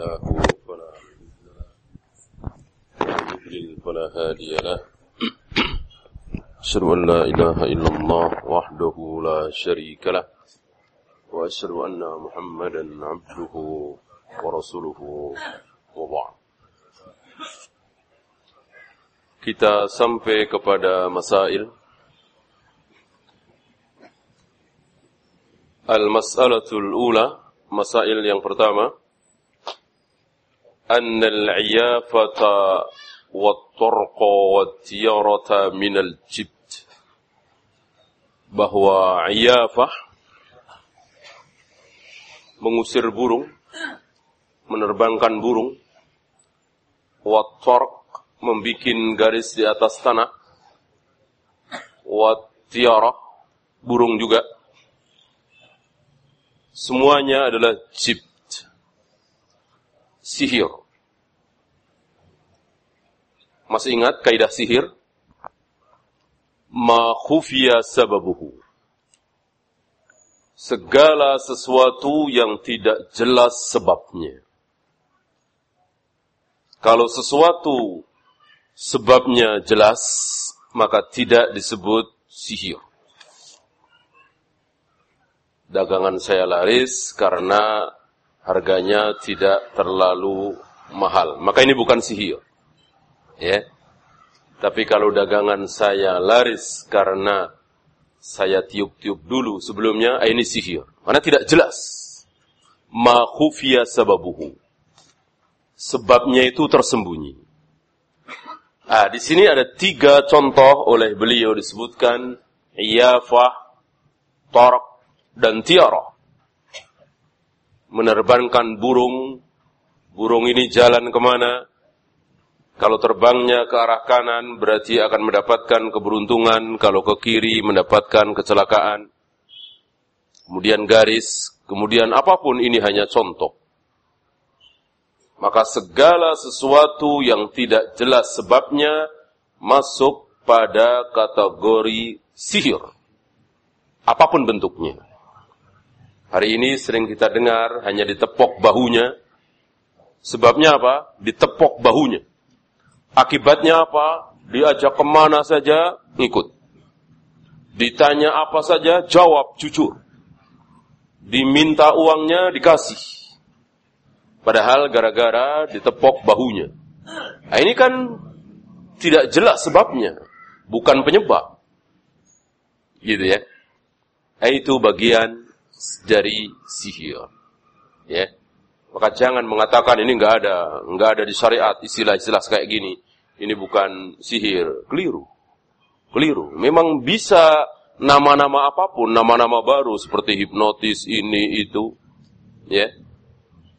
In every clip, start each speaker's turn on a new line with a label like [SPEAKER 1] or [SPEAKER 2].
[SPEAKER 1] له فلا مضل له ومن يضلل فلا هادي له أشهد أن لا إله إلا الله وحده لا شريك له وأشهد أن محمدا عبده ورسوله وبعد kita sampai kepada masail Al-mas'alatul ula, masail yang pertama أن العيافة والطرق والتيارة من الجبت bahwa iyafah mengusir burung menerbangkan burung wattarq membikin garis di atas tanah wattiyarah burung juga semuanya adalah jibt sihir. Masih ingat kaidah sihir? Ma khufiya sababuhu. Segala sesuatu yang tidak jelas sebabnya. Kalau sesuatu sebabnya jelas, maka tidak disebut sihir. Dagangan saya laris karena harganya tidak terlalu mahal. Maka ini bukan sihir. Ya. Tapi kalau dagangan saya laris karena saya tiup-tiup dulu sebelumnya, ah, ini sihir. Karena tidak jelas. Ma khufiya sababuhu. Sebabnya itu tersembunyi. Ah, di sini ada tiga contoh oleh beliau disebutkan iyafah, torok, dan tiarah menerbangkan burung. Burung ini jalan ke mana? Kalau terbangnya ke arah kanan berarti akan mendapatkan keberuntungan, kalau ke kiri mendapatkan kecelakaan. Kemudian garis, kemudian apa pun ini hanya contoh. Maka segala sesuatu yang tidak jelas sebabnya masuk pada kategori sihir. Apa pun bentuknya. Hari ini sering kita dengar hanya ditepok bahunya. Sebabnya apa? Ditepok bahunya. Akibatnya apa? Diajak ke mana saja, ngikut. Ditanya apa saja, jawab jujur. Diminta uangnya, dikasih. Padahal gara-gara ditepok bahunya. Nah, ini kan tidak jelas sebabnya. Bukan penyebab. Gitu ya. Nah, itu bagian dari sihir. Ya. Maka jangan mengatakan ini enggak ada, enggak ada di syariat istilah-istilah kayak gini. Ini bukan sihir, keliru. Keliru. Memang bisa nama-nama apa pun, nama-nama baru seperti hipnotis ini itu, ya.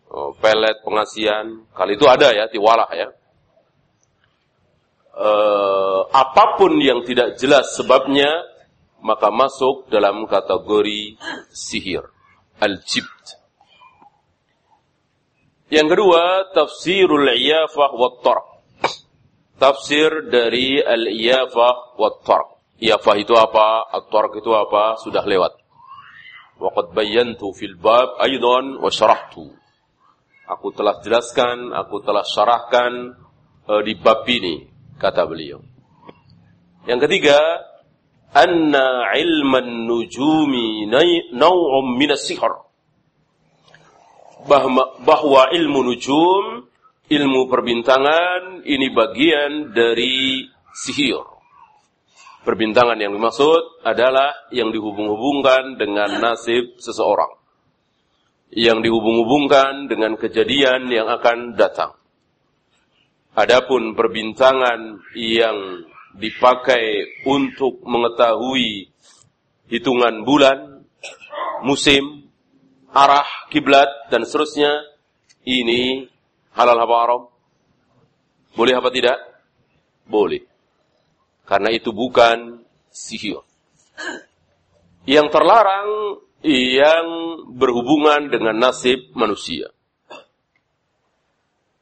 [SPEAKER 1] Oh, pelet pengasian, kali itu ada ya, tiwalah ya. Uh, apa pun yang tidak jelas sebabnya maka masuk dalam kategori sihir. Al-jibt. Yang kedua, tafsirul iyafah wa tarq. Tafsir dari al-iyafah wa tarq. Iyafah itu apa? At-tarq itu apa? Sudah lewat. Waqad bayyantu fil bab aydan wa syarahtu. Aku telah jelaskan, aku telah syarahkan uh, di bab ini, kata beliau. Yang ketiga, anna ilman nujumi naw'um min sihr. Bahwa ilmu nujum ilmu perbintangan ini bagian dari sihir. Perbintangan yang dimaksud adalah yang dihubung-hubungkan dengan nasib seseorang. Yang dihubung-hubungkan dengan kejadian yang akan datang. Adapun perbintangan yang dipakai untuk mengetahui hitungan bulan, musim, arah kiblat dan seterusnya, ini halal apa haram? Boleh apa tidak? Boleh. Karena itu bukan sihir. Yang terlarang yang berhubungan dengan nasib manusia.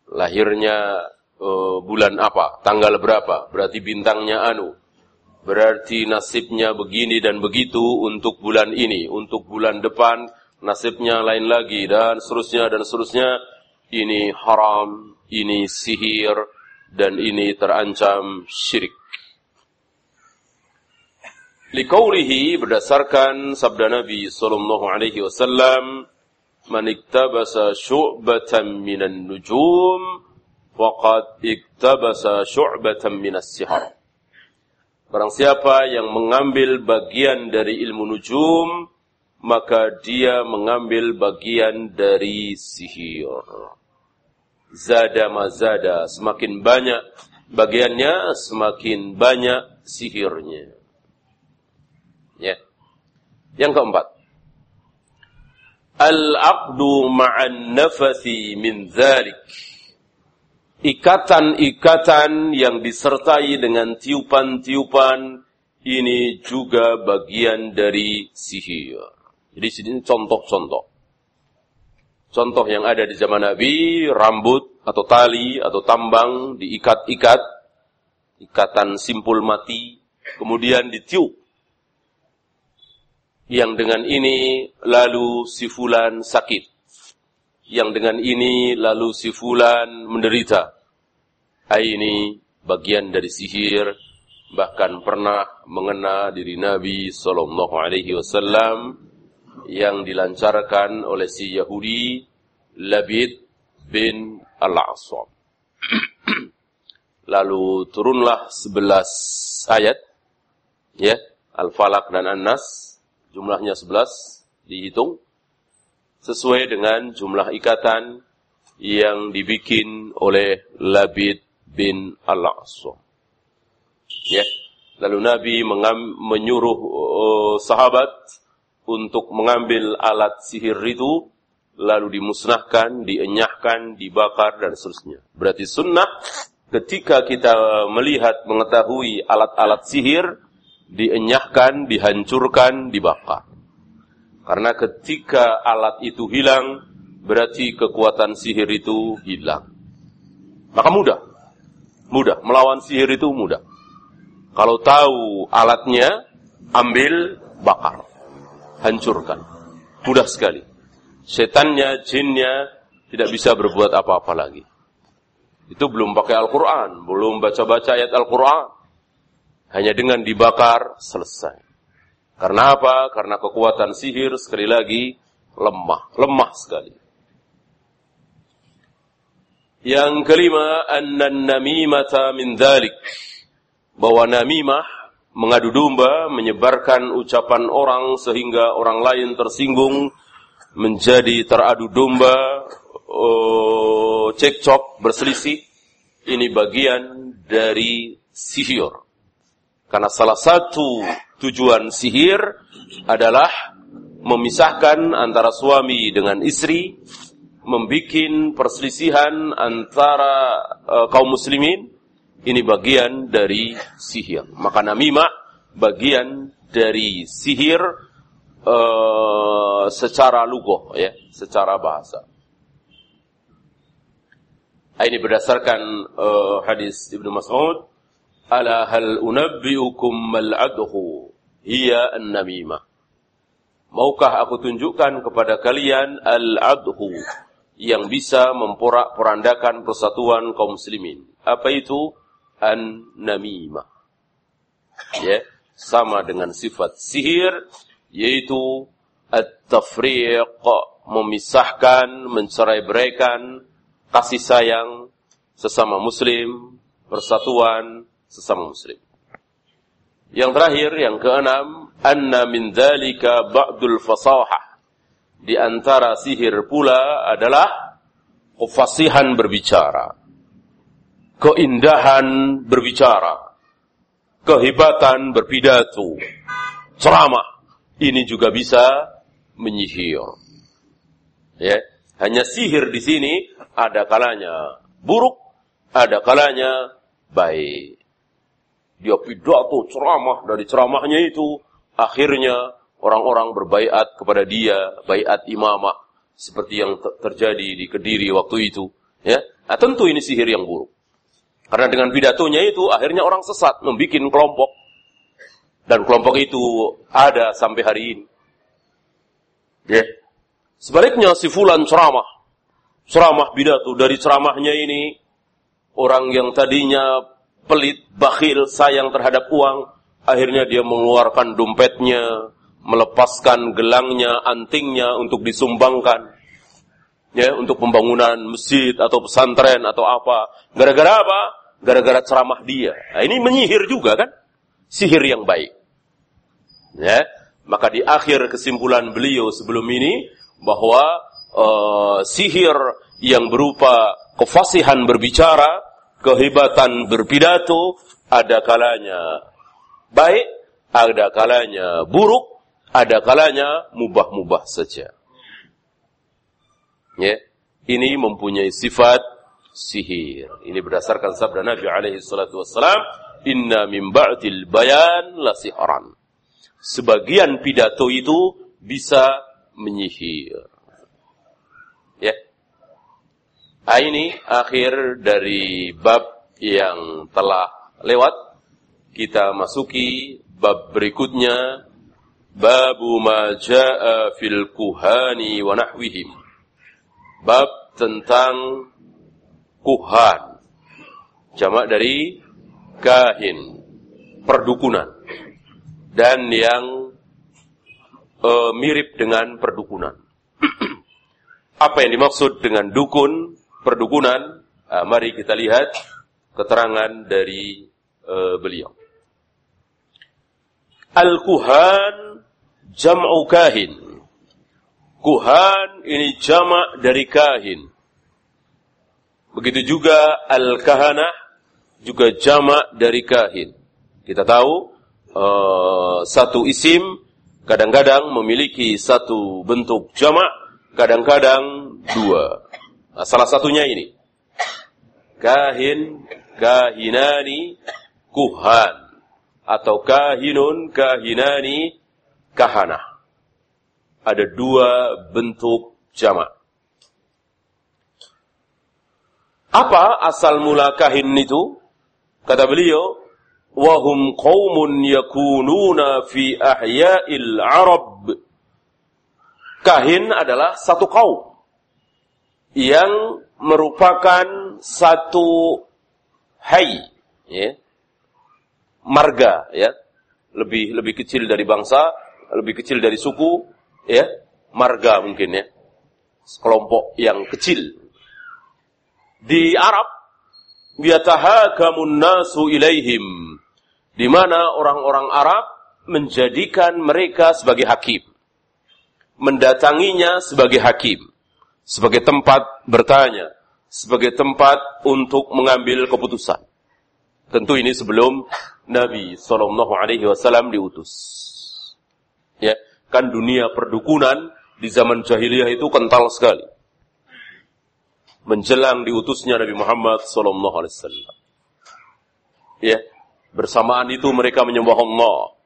[SPEAKER 1] Lahirnya uh, bulan apa, tanggal berapa, berarti bintangnya anu. Berarti nasibnya begini dan begitu untuk bulan ini, untuk bulan depan nasibnya lain lagi dan seterusnya dan seterusnya. ini haram, ini sihir, dan ini terancam syirik. Likaulihi berdasarkan sabda Nabi sallallahu alaihi wasallam, "Man iktabasa syu'batan minan nujum, faqad iktabasa syu'batan minas sihar." Barang siapa yang mengambil bagian dari ilmu nujum, maka dia mengambil bagian dari sihir. Zada mazada, semakin banyak bagiannya, semakin banyak sihirnya. Ya. Yang keempat. Al-aqdu ma'an nafathi min dhalik. Ikatan-ikatan yang disertai dengan tiupan-tiupan ini juga bagian dari sihir. Jadi sini contoh-contoh. Contoh yang ada di zaman Nabi, rambut atau tali atau tambang diikat-ikat, ikatan simpul mati, kemudian ditiup yang dengan ini lalu si fulan sakit. Yang dengan ini lalu si fulan menderita. Ini bagian dari sihir bahkan pernah mengena diri Nabi sallallahu alaihi wasallam yang dilancarkan oleh si Yahudi Labid bin Al-Aswam. Lalu turunlah sebelas ayat ya, Al-Falaq dan An-Nas jumlahnya 11 dihitung sesuai dengan jumlah ikatan yang dibikin oleh Labid bin Al-Aswam. Ya. Lalu Nabi menyuruh uh, sahabat untuk mengambil alat sihir itu, lalu dimusnahkan, dienyahkan, dibakar, dan seterusnya. Berarti sunnah ketika kita melihat, mengetahui alat-alat sihir, dienyahkan, dihancurkan, dibakar. Karena ketika alat itu hilang, berarti kekuatan sihir itu hilang. Maka mudah. Mudah. Melawan sihir itu mudah. Kalau tahu alatnya, ambil, bakar. Hancurkan. Mudah sekali. Setannya, jinnya, tidak bisa berbuat apa-apa lagi. Itu belum pakai Al-Quran. Belum baca-baca ayat Al-Quran. Hanya dengan dibakar, selesai. Karena apa? Karena kekuatan sihir sekali lagi lemah, lemah sekali. Yang kelima, annan namimata min dhalik. Bahwa namimah mengadu domba, menyebarkan ucapan orang sehingga orang lain tersinggung, menjadi teradu domba, oh, cekcok, berselisih. Ini bagian dari sihir. Karena salah satu tujuan sihir adalah memisahkan antara suami dengan istri, membuat perselisihan antara uh, kaum muslimin. Ini bagian dari sihir. Maka namimah bagian dari sihir uh, secara lugoh, ya, secara bahasa. Ini berdasarkan uh, hadis Ibnu Mas'ud Ala hal unabbi'ukum mal'adhu hiya an-namimah. Maukah aku tunjukkan kepada kalian al-adhu yang bisa memporak-porandakan persatuan kaum muslimin. Apa itu? An-namimah. Ya, sama dengan sifat sihir yaitu at-tafriq, memisahkan, mencerai-beraikan kasih sayang sesama muslim, persatuan, sesama muslim. Yang terakhir, yang keenam, anna min dzalika ba'dul fasahah. Di antara sihir pula adalah kefasihan berbicara. Keindahan berbicara. Kehebatan berpidato. Ceramah. Ini juga bisa menyihir. Ya, hanya sihir di sini ada kalanya buruk, ada kalanya baik. Dia pidato ceramah dari ceramahnya itu akhirnya orang-orang berbaiat kepada dia, baiat imamah seperti yang terjadi di Kediri waktu itu, ya. Nah, tentu ini sihir yang buruk. Karena dengan pidatonya itu akhirnya orang sesat membuat kelompok dan kelompok itu ada sampai hari ini. Ya. Sebaliknya si fulan ceramah ceramah pidato dari ceramahnya ini orang yang tadinya pelit, bakhil, sayang terhadap uang, akhirnya dia mengeluarkan dompetnya, melepaskan gelangnya, antingnya untuk disumbangkan. Ya, untuk pembangunan masjid atau pesantren atau apa. Gara-gara apa? Gara-gara ceramah dia. Nah, ini menyihir juga kan? Sihir yang baik. Ya, maka di akhir kesimpulan beliau sebelum ini bahwa uh, sihir yang berupa kefasihan berbicara, kehebatan berpidato, ada kalanya baik, ada kalanya buruk, ada kalanya mubah-mubah saja. Ya, ini mempunyai sifat sihir. Ini berdasarkan sabda Nabi alaihi salatu wassalam, "Inna min ba'dil bayan la sihran." Sebagian pidato itu bisa menyihir. Ya. Nah, ini akhir dari bab yang telah lewat. Kita masuki bab berikutnya Babu ma jaa fil kuhani wa nahwihim. Bab tentang kuhan. Jamak dari kahin, perdukunan. Dan yang e, mirip dengan perdukunan. Apa yang dimaksud dengan dukun, perdukunan? Nah, mari kita lihat keterangan dari e, beliau. Al-Kuhan jam'u kahin. Kuhan ini jamak dari kahin. Begitu juga al-kahanah juga jamak dari kahin. Kita tahu uh, satu isim kadang-kadang memiliki satu bentuk jamak, kadang-kadang dua. Nah, salah satunya ini. Kahin, kahinani, kuhan. Atau kahinun, kahinani, kahana. Ada dua bentuk jamak. Apa asal mula kahin itu? Kata beliau, wahum qaumun yakununa fi ahya'il Arab. Kahin adalah satu kaum yang merupakan satu hai, ya, marga, ya, lebih lebih kecil dari bangsa, lebih kecil dari suku, ya, marga mungkin ya, kelompok yang kecil. Di Arab, yatahakamun nasu ilaihim, di mana orang-orang Arab menjadikan mereka sebagai hakim, mendatanginya sebagai hakim, sebagai tempat bertanya, sebagai tempat untuk mengambil keputusan. Tentu ini sebelum Nabi Shallallahu Alaihi Wasallam diutus. Ya, kan dunia perdukunan di zaman jahiliyah itu kental sekali. Menjelang diutusnya Nabi Muhammad sallallahu alaihi wasallam. Ya, bersamaan itu mereka menyembah Allah.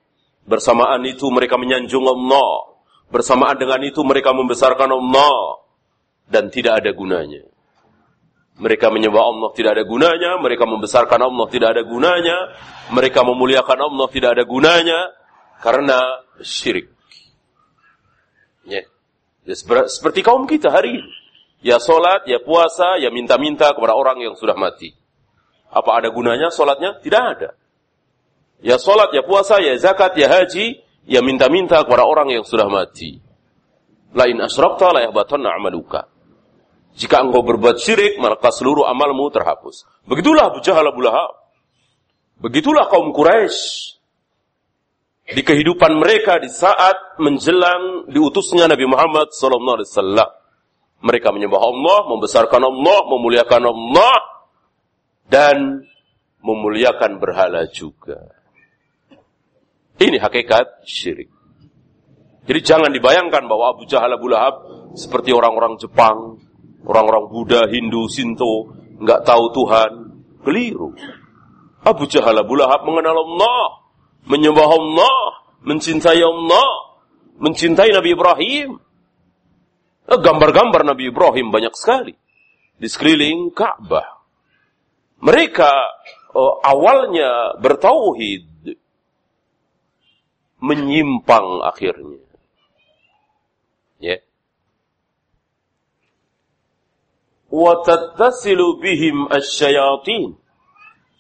[SPEAKER 1] Bersamaan itu mereka menyanjung Allah. Bersamaan dengan itu mereka membesarkan Allah dan tidak ada gunanya. Mereka menyembah Allah tidak ada gunanya, mereka membesarkan Allah tidak ada gunanya, mereka memuliakan Allah tidak ada gunanya karena syirik. Ya. ya seperti kaum kita hari ini. Ya solat, ya puasa, ya minta-minta kepada orang yang sudah mati. Apa ada gunanya solatnya? Tidak ada. Ya solat, ya puasa, ya zakat, ya haji, ya minta-minta kepada orang yang sudah mati. Lain asrabta la yahbatanna amaluka. Jika engkau berbuat syirik, maka seluruh amalmu terhapus. Begitulah Abu Jahal Abu Lahab. Begitulah kaum Quraisy di kehidupan mereka di saat menjelang diutusnya Nabi Muhammad wasallam. Mereka menyembah Allah, membesarkan Allah, memuliakan Allah dan memuliakan berhala juga. Ini hakikat syirik. Jadi jangan dibayangkan bahwa Abu Jahal Abu Lahab seperti orang-orang Jepang, orang-orang Buddha, Hindu, Sinto, nggak tahu Tuhan. Keliru. Abu Jahal Abu Lahab mengenal Allah, menyembah Allah, mencintai Allah, mencintai Nabi Ibrahim. Eh, gambar-gambar Nabi Ibrahim banyak sekali di sekeliling Ka'bah. Mereka uh, awalnya bertauhid, menyimpang akhirnya. Ya. Yeah. Wa bihim asyayatin.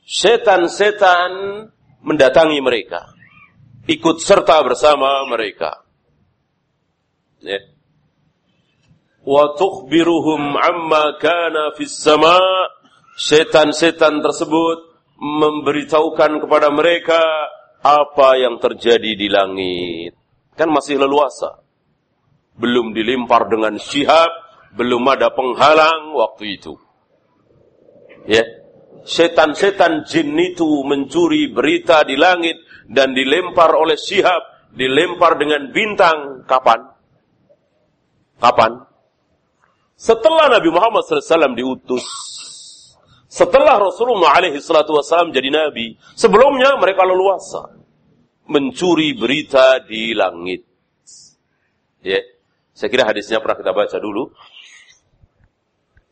[SPEAKER 1] Setan-setan mendatangi mereka. Ikut serta bersama mereka. Ya. Wa amma kana fis sama. Setan-setan tersebut memberitahukan kepada mereka apa yang terjadi di langit. Kan masih leluasa. Belum dilimpar dengan syihab, belum ada penghalang waktu itu. Ya. Setan-setan jin itu mencuri berita di langit dan dilempar oleh syihab, dilempar dengan bintang. Kapan? Kapan? Setelah Nabi Muhammad SAW diutus. Setelah Rasulullah SAW jadi Nabi. Sebelumnya mereka leluasa. Mencuri berita di langit. Ya. Saya kira hadisnya pernah kita baca dulu.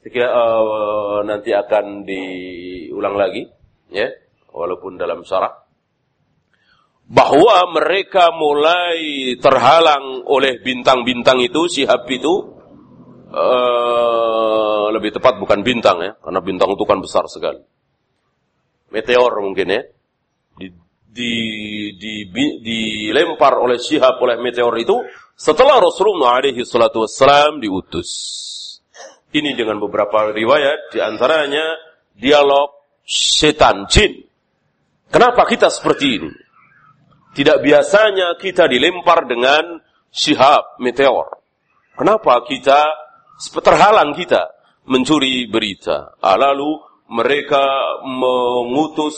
[SPEAKER 1] Kira uh, nanti akan diulang lagi, ya, walaupun dalam syarah. Bahwa mereka mulai terhalang oleh bintang-bintang itu, sihab itu, uh, lebih tepat bukan bintang ya, karena bintang itu kan besar sekali. Meteor mungkin ya, di, di, di, di, dilempar oleh sihab oleh meteor itu setelah Rasulullah alaihi salatu wassalam diutus. Ini dengan beberapa riwayat, di antaranya dialog setan jin. Kenapa kita seperti ini? Tidak biasanya kita dilempar dengan sihab meteor. Kenapa kita terhalang kita mencuri berita? Ah, lalu mereka mengutus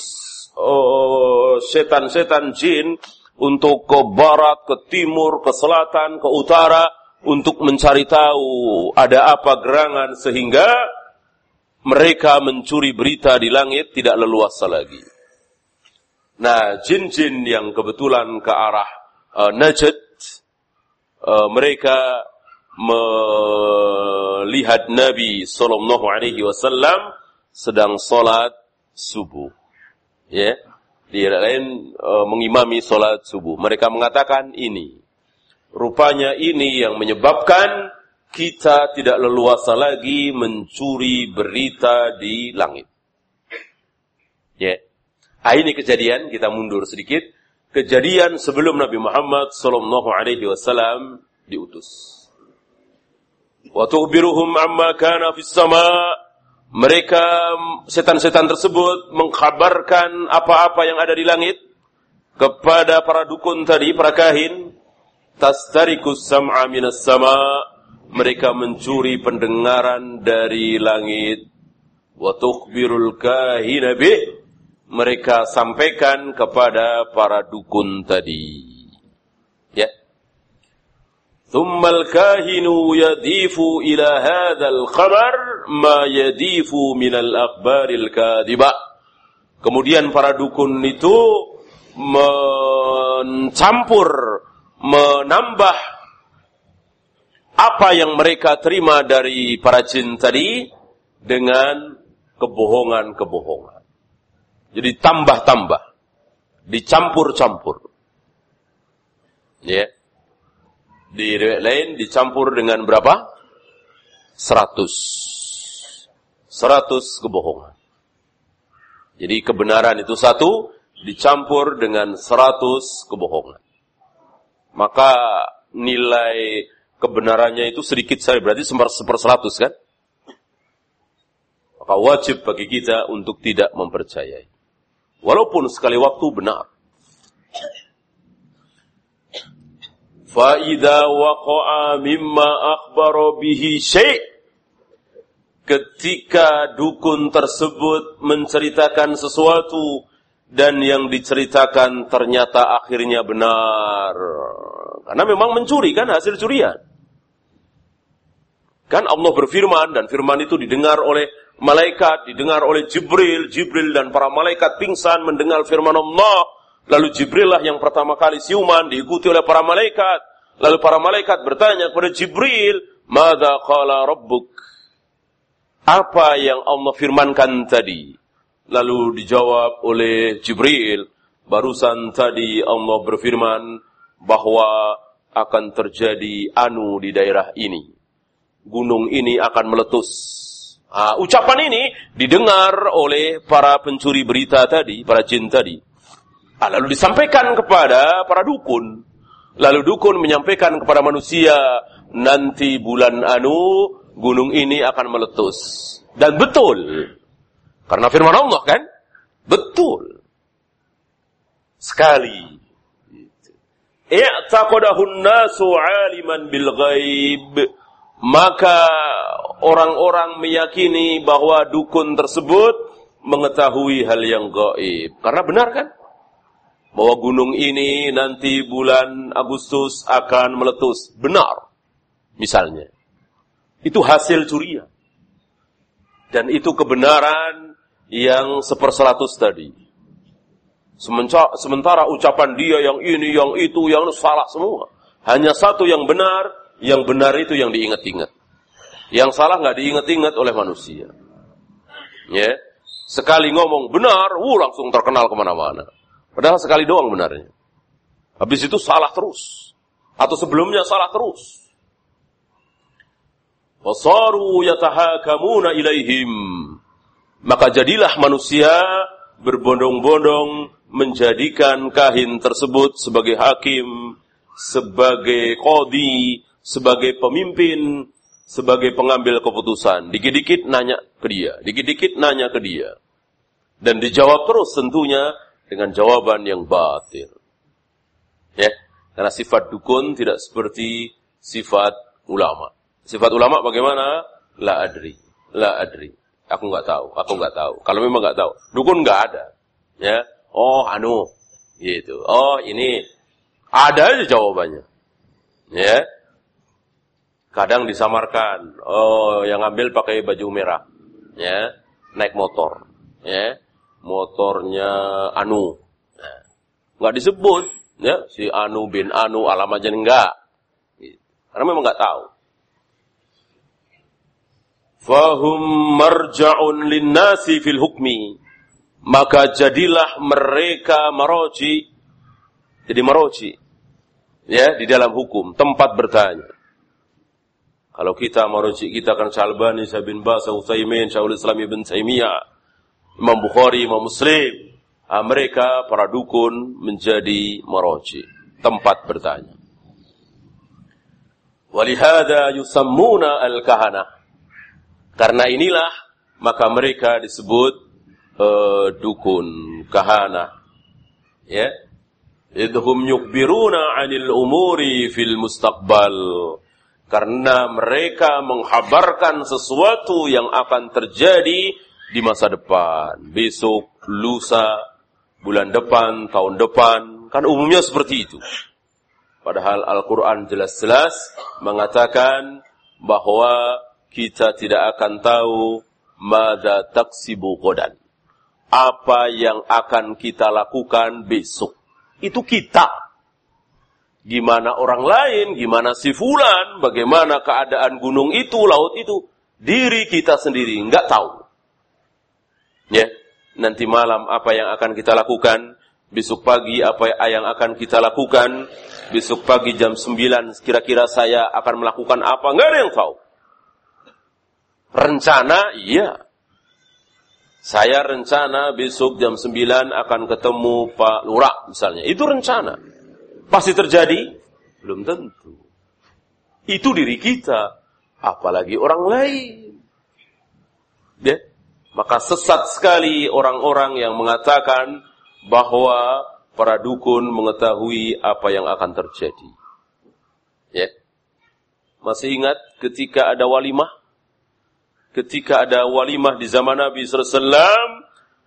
[SPEAKER 1] oh, setan-setan uh, jin untuk ke barat, ke timur, ke selatan, ke utara untuk mencari tahu ada apa gerangan sehingga mereka mencuri berita di langit tidak leluasa lagi. Nah, jin-jin yang kebetulan ke arah uh, Najd, uh, mereka melihat Nabi Sallallahu Alaihi Wasallam sedang sholat subuh. Ya, di lain uh, mengimami sholat subuh. Mereka mengatakan ini Rupanya ini yang menyebabkan kita tidak leluasa lagi mencuri berita di langit. Ya. Yeah. Ah, ini kejadian, kita mundur sedikit. Kejadian sebelum Nabi Muhammad sallallahu alaihi wasallam diutus. Wa tukhbiruhum amma kana fis sama. Mereka setan-setan tersebut mengkabarkan apa-apa yang ada di langit kepada para dukun tadi, para kahin, tastarikus sam'a minas sama. Mereka mencuri pendengaran dari langit. Wa tukhbirul kahina mereka sampaikan kepada para dukun tadi. Ya. Thummal kahinu yadifu ila hadzal khabar ma yadifu minal akhbaril kadhiba kemudian para dukun itu mencampur menambah apa yang mereka terima dari para jin tadi dengan kebohongan-kebohongan. Jadi tambah-tambah, dicampur-campur. Ya. Di lain dicampur dengan berapa? Seratus. Seratus kebohongan. Jadi kebenaran itu satu, dicampur dengan seratus kebohongan maka nilai kebenarannya itu sedikit saja, berarti seper seratus kan? Maka wajib bagi kita untuk tidak mempercayai. Walaupun sekali waktu benar. Fa'idha waqa'a mimma akhbaro bihi syai' Ketika dukun tersebut menceritakan sesuatu dan yang diceritakan ternyata akhirnya benar. Karena memang mencuri kan hasil curian. Kan Allah berfirman dan firman itu didengar oleh malaikat, didengar oleh Jibril, Jibril dan para malaikat pingsan mendengar firman Allah. Lalu Jibril lah yang pertama kali siuman diikuti oleh para malaikat. Lalu para malaikat bertanya kepada Jibril, "Mada qala rabbuk?" Apa yang Allah firmankan tadi? Lalu dijawab oleh Jibril, barusan tadi Allah berfirman bahwa akan terjadi anu di daerah ini. Gunung ini akan meletus. Nah, ucapan ini didengar oleh para pencuri berita tadi, para jin tadi. Ah, lalu disampaikan kepada para dukun. Lalu dukun menyampaikan kepada manusia, nanti bulan anu gunung ini akan meletus. Dan betul. Karena firman Allah kan? Betul. Sekali. I'taqadahun nasu aliman bil ghaib maka orang-orang meyakini bahwa dukun tersebut mengetahui hal yang gaib. Karena benar kan? Bahwa gunung ini nanti bulan Agustus akan meletus. Benar. Misalnya. Itu hasil curian. Dan itu kebenaran yang seperseratus tadi. Sementara ucapan dia yang ini, yang itu, yang salah semua. Hanya satu yang benar, yang benar itu yang diingat-ingat. Yang salah nggak diingat-ingat oleh manusia. Ya, sekali ngomong benar, wuh langsung terkenal ke mana-mana. Padahal sekali doang benarnya. Habis itu salah terus. Atau sebelumnya salah terus. Wasaru yatahakamuna ilaihim. Maka jadilah manusia berbondong-bondong menjadikan kahin tersebut sebagai hakim, sebagai kodi, sebagai pemimpin, sebagai pengambil keputusan. Dikit-dikit nanya ke dia, dikit-dikit nanya ke dia. Dan dijawab terus tentunya dengan jawaban yang batil. Ya, karena sifat dukun tidak seperti sifat ulama. Sifat ulama bagaimana? La adri, la adri. Aku nggak tahu, aku nggak tahu. Kalau memang nggak tahu, dukun nggak ada. Ya, oh anu, gitu. Oh ini ada aja jawabannya. Ya, Kadang disamarkan, oh yang ngambil pakai baju merah, ya, naik motor, ya, motornya Anu, nah, nggak disebut, ya, si Anu bin Anu alamatnya enggak, karena memang nggak tahu. Fahum marja'un linnasi fil hukmi. Maka jadilah mereka maroji. Jadi maroji. Ya, di dalam hukum. Tempat bertanya. Kalau kita merujuk kita akan Syalbani, Syabin Bas, Utsaimin, Syaul Islam Ibn Taimiyah, Imam Bukhari, Imam Muslim, mereka para dukun menjadi meroji, tempat bertanya. Walihada yusammuna al-kahana. Karena inilah maka mereka disebut uh, dukun, kahana. Ya. Idhum yukbiruna 'anil umuri fil mustaqbal karena mereka menghabarkan sesuatu yang akan terjadi di masa depan, besok, lusa, bulan depan, tahun depan, kan umumnya seperti itu. Padahal Al-Quran jelas-jelas mengatakan bahwa kita tidak akan tahu mada taksibu kodan. Apa yang akan kita lakukan besok. Itu kita. Gimana orang lain, gimana si fulan, bagaimana keadaan gunung itu, laut itu. Diri kita sendiri, nggak tahu. Ya, nanti malam apa yang akan kita lakukan, besok pagi apa yang akan kita lakukan, besok pagi jam 9 kira-kira saya akan melakukan apa, nggak ada yang tahu. Rencana, iya. Saya rencana besok jam 9 akan ketemu Pak Lurah misalnya. Itu rencana. Pasti terjadi? Belum tentu. Itu diri kita, apalagi orang lain. Ya? Maka sesat sekali orang-orang yang mengatakan bahwa para dukun mengetahui apa yang akan terjadi. Ya. Masih ingat ketika ada walimah? Ketika ada walimah di zaman Nabi SAW,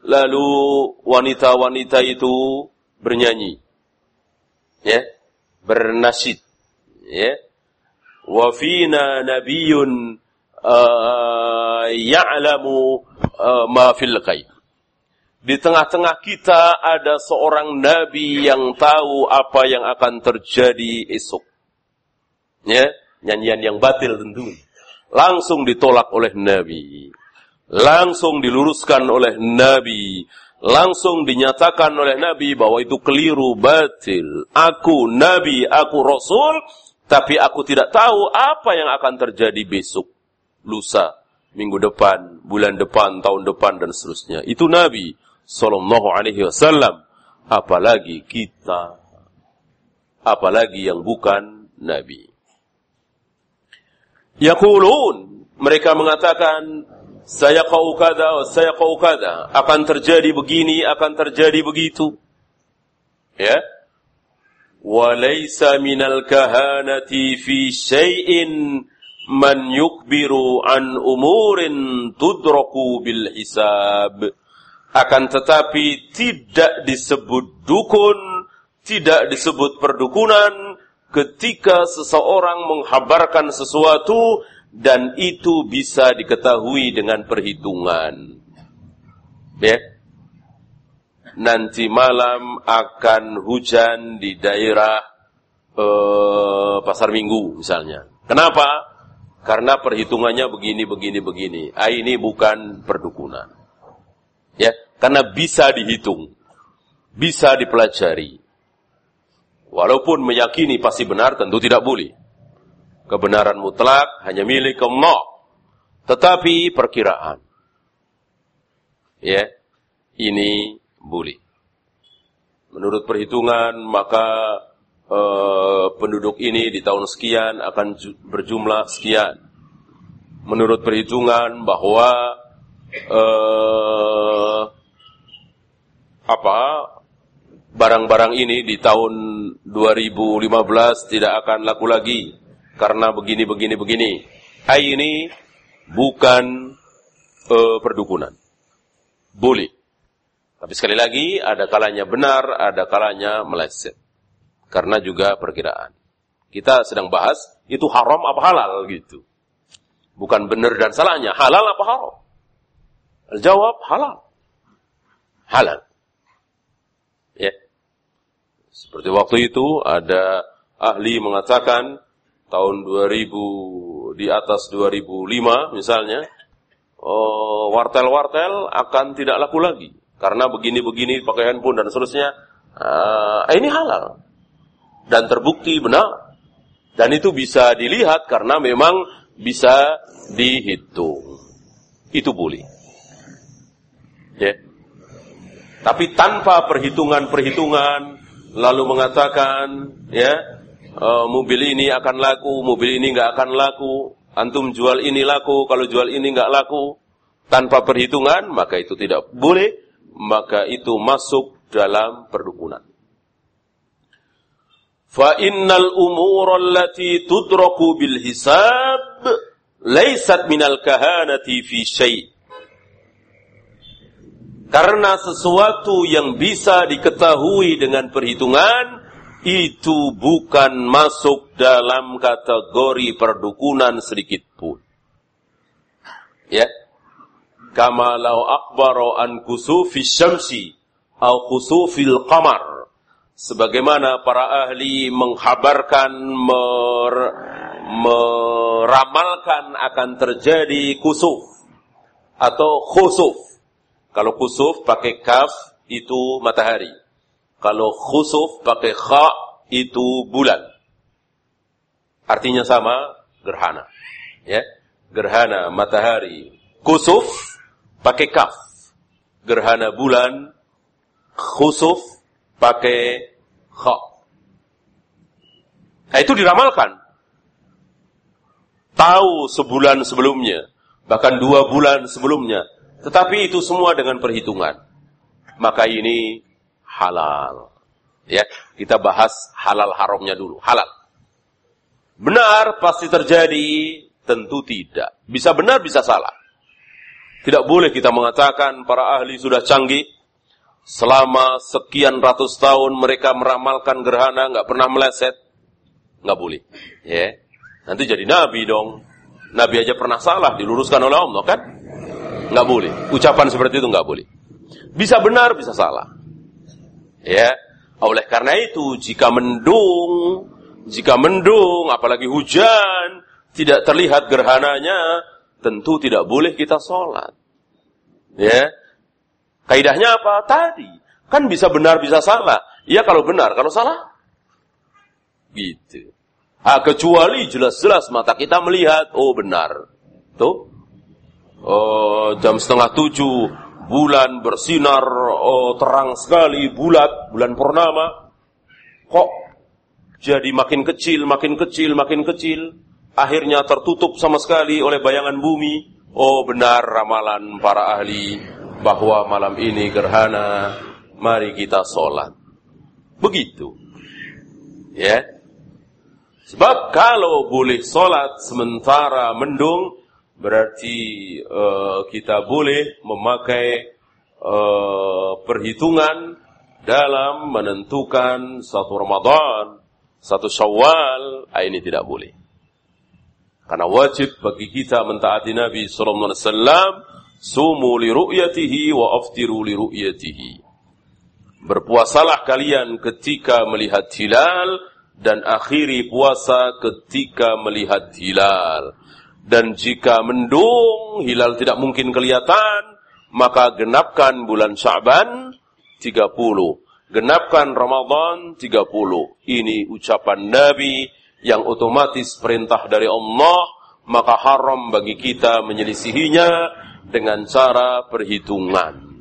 [SPEAKER 1] lalu wanita-wanita itu bernyanyi. Ya bernasid. Ya. Wa fina nabiyyun uh, ya'lamu uh, ma fil di tengah-tengah kita ada seorang nabi yang tahu apa yang akan terjadi esok. Ya nyanyian yang batil tentu langsung ditolak oleh nabi langsung diluruskan oleh nabi langsung dinyatakan oleh Nabi bahwa itu keliru batil. Aku Nabi, aku Rasul, tapi aku tidak tahu apa yang akan terjadi besok, lusa, minggu depan, bulan depan, tahun depan dan seterusnya. Itu Nabi sallallahu alaihi wasallam. Apalagi kita apalagi yang bukan nabi. Yaqulun mereka mengatakan saya kau kada, saya kau kada, akan terjadi begini, akan terjadi begitu. Ya. Walaysa minal kahanati fi syai'in man yukbiru an umurin tudraku bil hisab. Akan tetapi tidak disebut dukun, tidak disebut perdukunan ketika seseorang menghabarkan sesuatu dan itu bisa diketahui dengan perhitungan. Ya. Nanti malam akan hujan di daerah uh, Pasar Minggu misalnya. Kenapa? Karena perhitungannya begini, begini, begini. Ah, ini bukan perdukunan. Ya, karena bisa dihitung. Bisa dipelajari. Walaupun meyakini pasti benar, tentu tidak boleh. Kebenaran mutlak hanya milik Allah. Tetapi perkiraan. Ya, ini boleh. Menurut perhitungan, maka uh, penduduk ini di tahun sekian akan berjumlah sekian. Menurut perhitungan bahwa uh, apa barang-barang ini di tahun 2015 tidak akan laku lagi karena begini begini begini. Hai ini bukan uh, perdukunan. Boleh. Tapi sekali lagi ada kalanya benar, ada kalanya meleset karena juga perkiraan. Kita sedang bahas itu haram apa halal gitu. Bukan benar dan salahnya, halal apa haram? Jawab halal. Halal. Ya. Seperti waktu itu ada ahli mengatakan tahun 2000 di atas 2005 misalnya oh, wartel-wartel akan tidak laku lagi karena begini-begini pakai handphone dan seterusnya. Uh, ini halal dan terbukti benar. Dan itu bisa dilihat karena memang bisa dihitung. Itu boleh. Ya. Tapi tanpa perhitungan-perhitungan lalu mengatakan ya e, mobil ini akan laku, mobil ini nggak akan laku, antum jual ini laku, kalau jual ini nggak laku, tanpa perhitungan maka itu tidak boleh, maka itu masuk dalam perdukunan. Fa innal umur allati tudraku bil hisab laysat minal kahanati fi syai' Karena sesuatu yang bisa diketahui dengan perhitungan itu bukan masuk dalam kategori perdukunan sedikit pun. Ya. Kama law akbaro an kusufi syamsi au kusufil qamar sebagaimana para ahli menghabarkan mer, meramalkan akan terjadi kusuf atau khusuf. Kalau kusuf pakai kaf itu matahari. Kalau khusuf pakai kha itu bulan. Artinya sama gerhana. Ya. Gerhana matahari. Kusuf pakai kaf. Gerhana bulan khusuf pakai kha. Nah, itu diramalkan. Tahu sebulan sebelumnya, bahkan dua bulan sebelumnya. Tetapi itu semua dengan perhitungan. Maka ini halal. Ya, kita bahas halal haramnya dulu. Halal. Benar pasti terjadi, tentu tidak. Bisa benar, bisa salah. Tidak boleh kita mengatakan para ahli sudah canggih, selama sekian ratus tahun mereka meramalkan gerhana nggak pernah meleset, nggak boleh. Ya, nanti jadi nabi dong. Nabi aja pernah salah diluruskan oleh Allah kan? Nggak boleh. Ucapan seperti itu nggak boleh. Bisa benar, bisa salah. Ya, oleh karena itu jika mendung, jika mendung, apalagi hujan, tidak terlihat gerhananya, tentu tidak boleh kita sholat. Ya, Kaidahnya apa? Tadi. Kan bisa benar, bisa salah. Iya kalau benar, kalau salah. Gitu. Ah, kecuali jelas-jelas mata kita melihat, oh benar. Tuh. Uh, jam setengah tujuh, bulan bersinar uh, terang sekali, bulat, bulan purnama. Kok jadi makin kecil, makin kecil, makin kecil, akhirnya tertutup sama sekali oleh bayangan bumi. Oh benar ramalan para ahli bahwa malam ini gerhana, mari kita sholat. Begitu. Ya. Sebab kalau boleh sholat sementara mendung, berarti uh, kita boleh memakai uh, perhitungan dalam menentukan satu Ramadan, satu Syawal, ah, ini tidak boleh. Karena wajib bagi kita mentaati Nabi sallallahu alaihi wasallam, sumu li ru'yatihi wa aftiru li ru'yatihi. Berpuasalah kalian ketika melihat hilal dan akhiri puasa ketika melihat hilal. Dan jika mendung, hilal tidak mungkin kelihatan, maka genapkan bulan Syaban 30. Genapkan Ramadan 30. Ini ucapan Nabi yang otomatis perintah dari Allah, maka haram bagi kita menyelisihinya dengan cara perhitungan.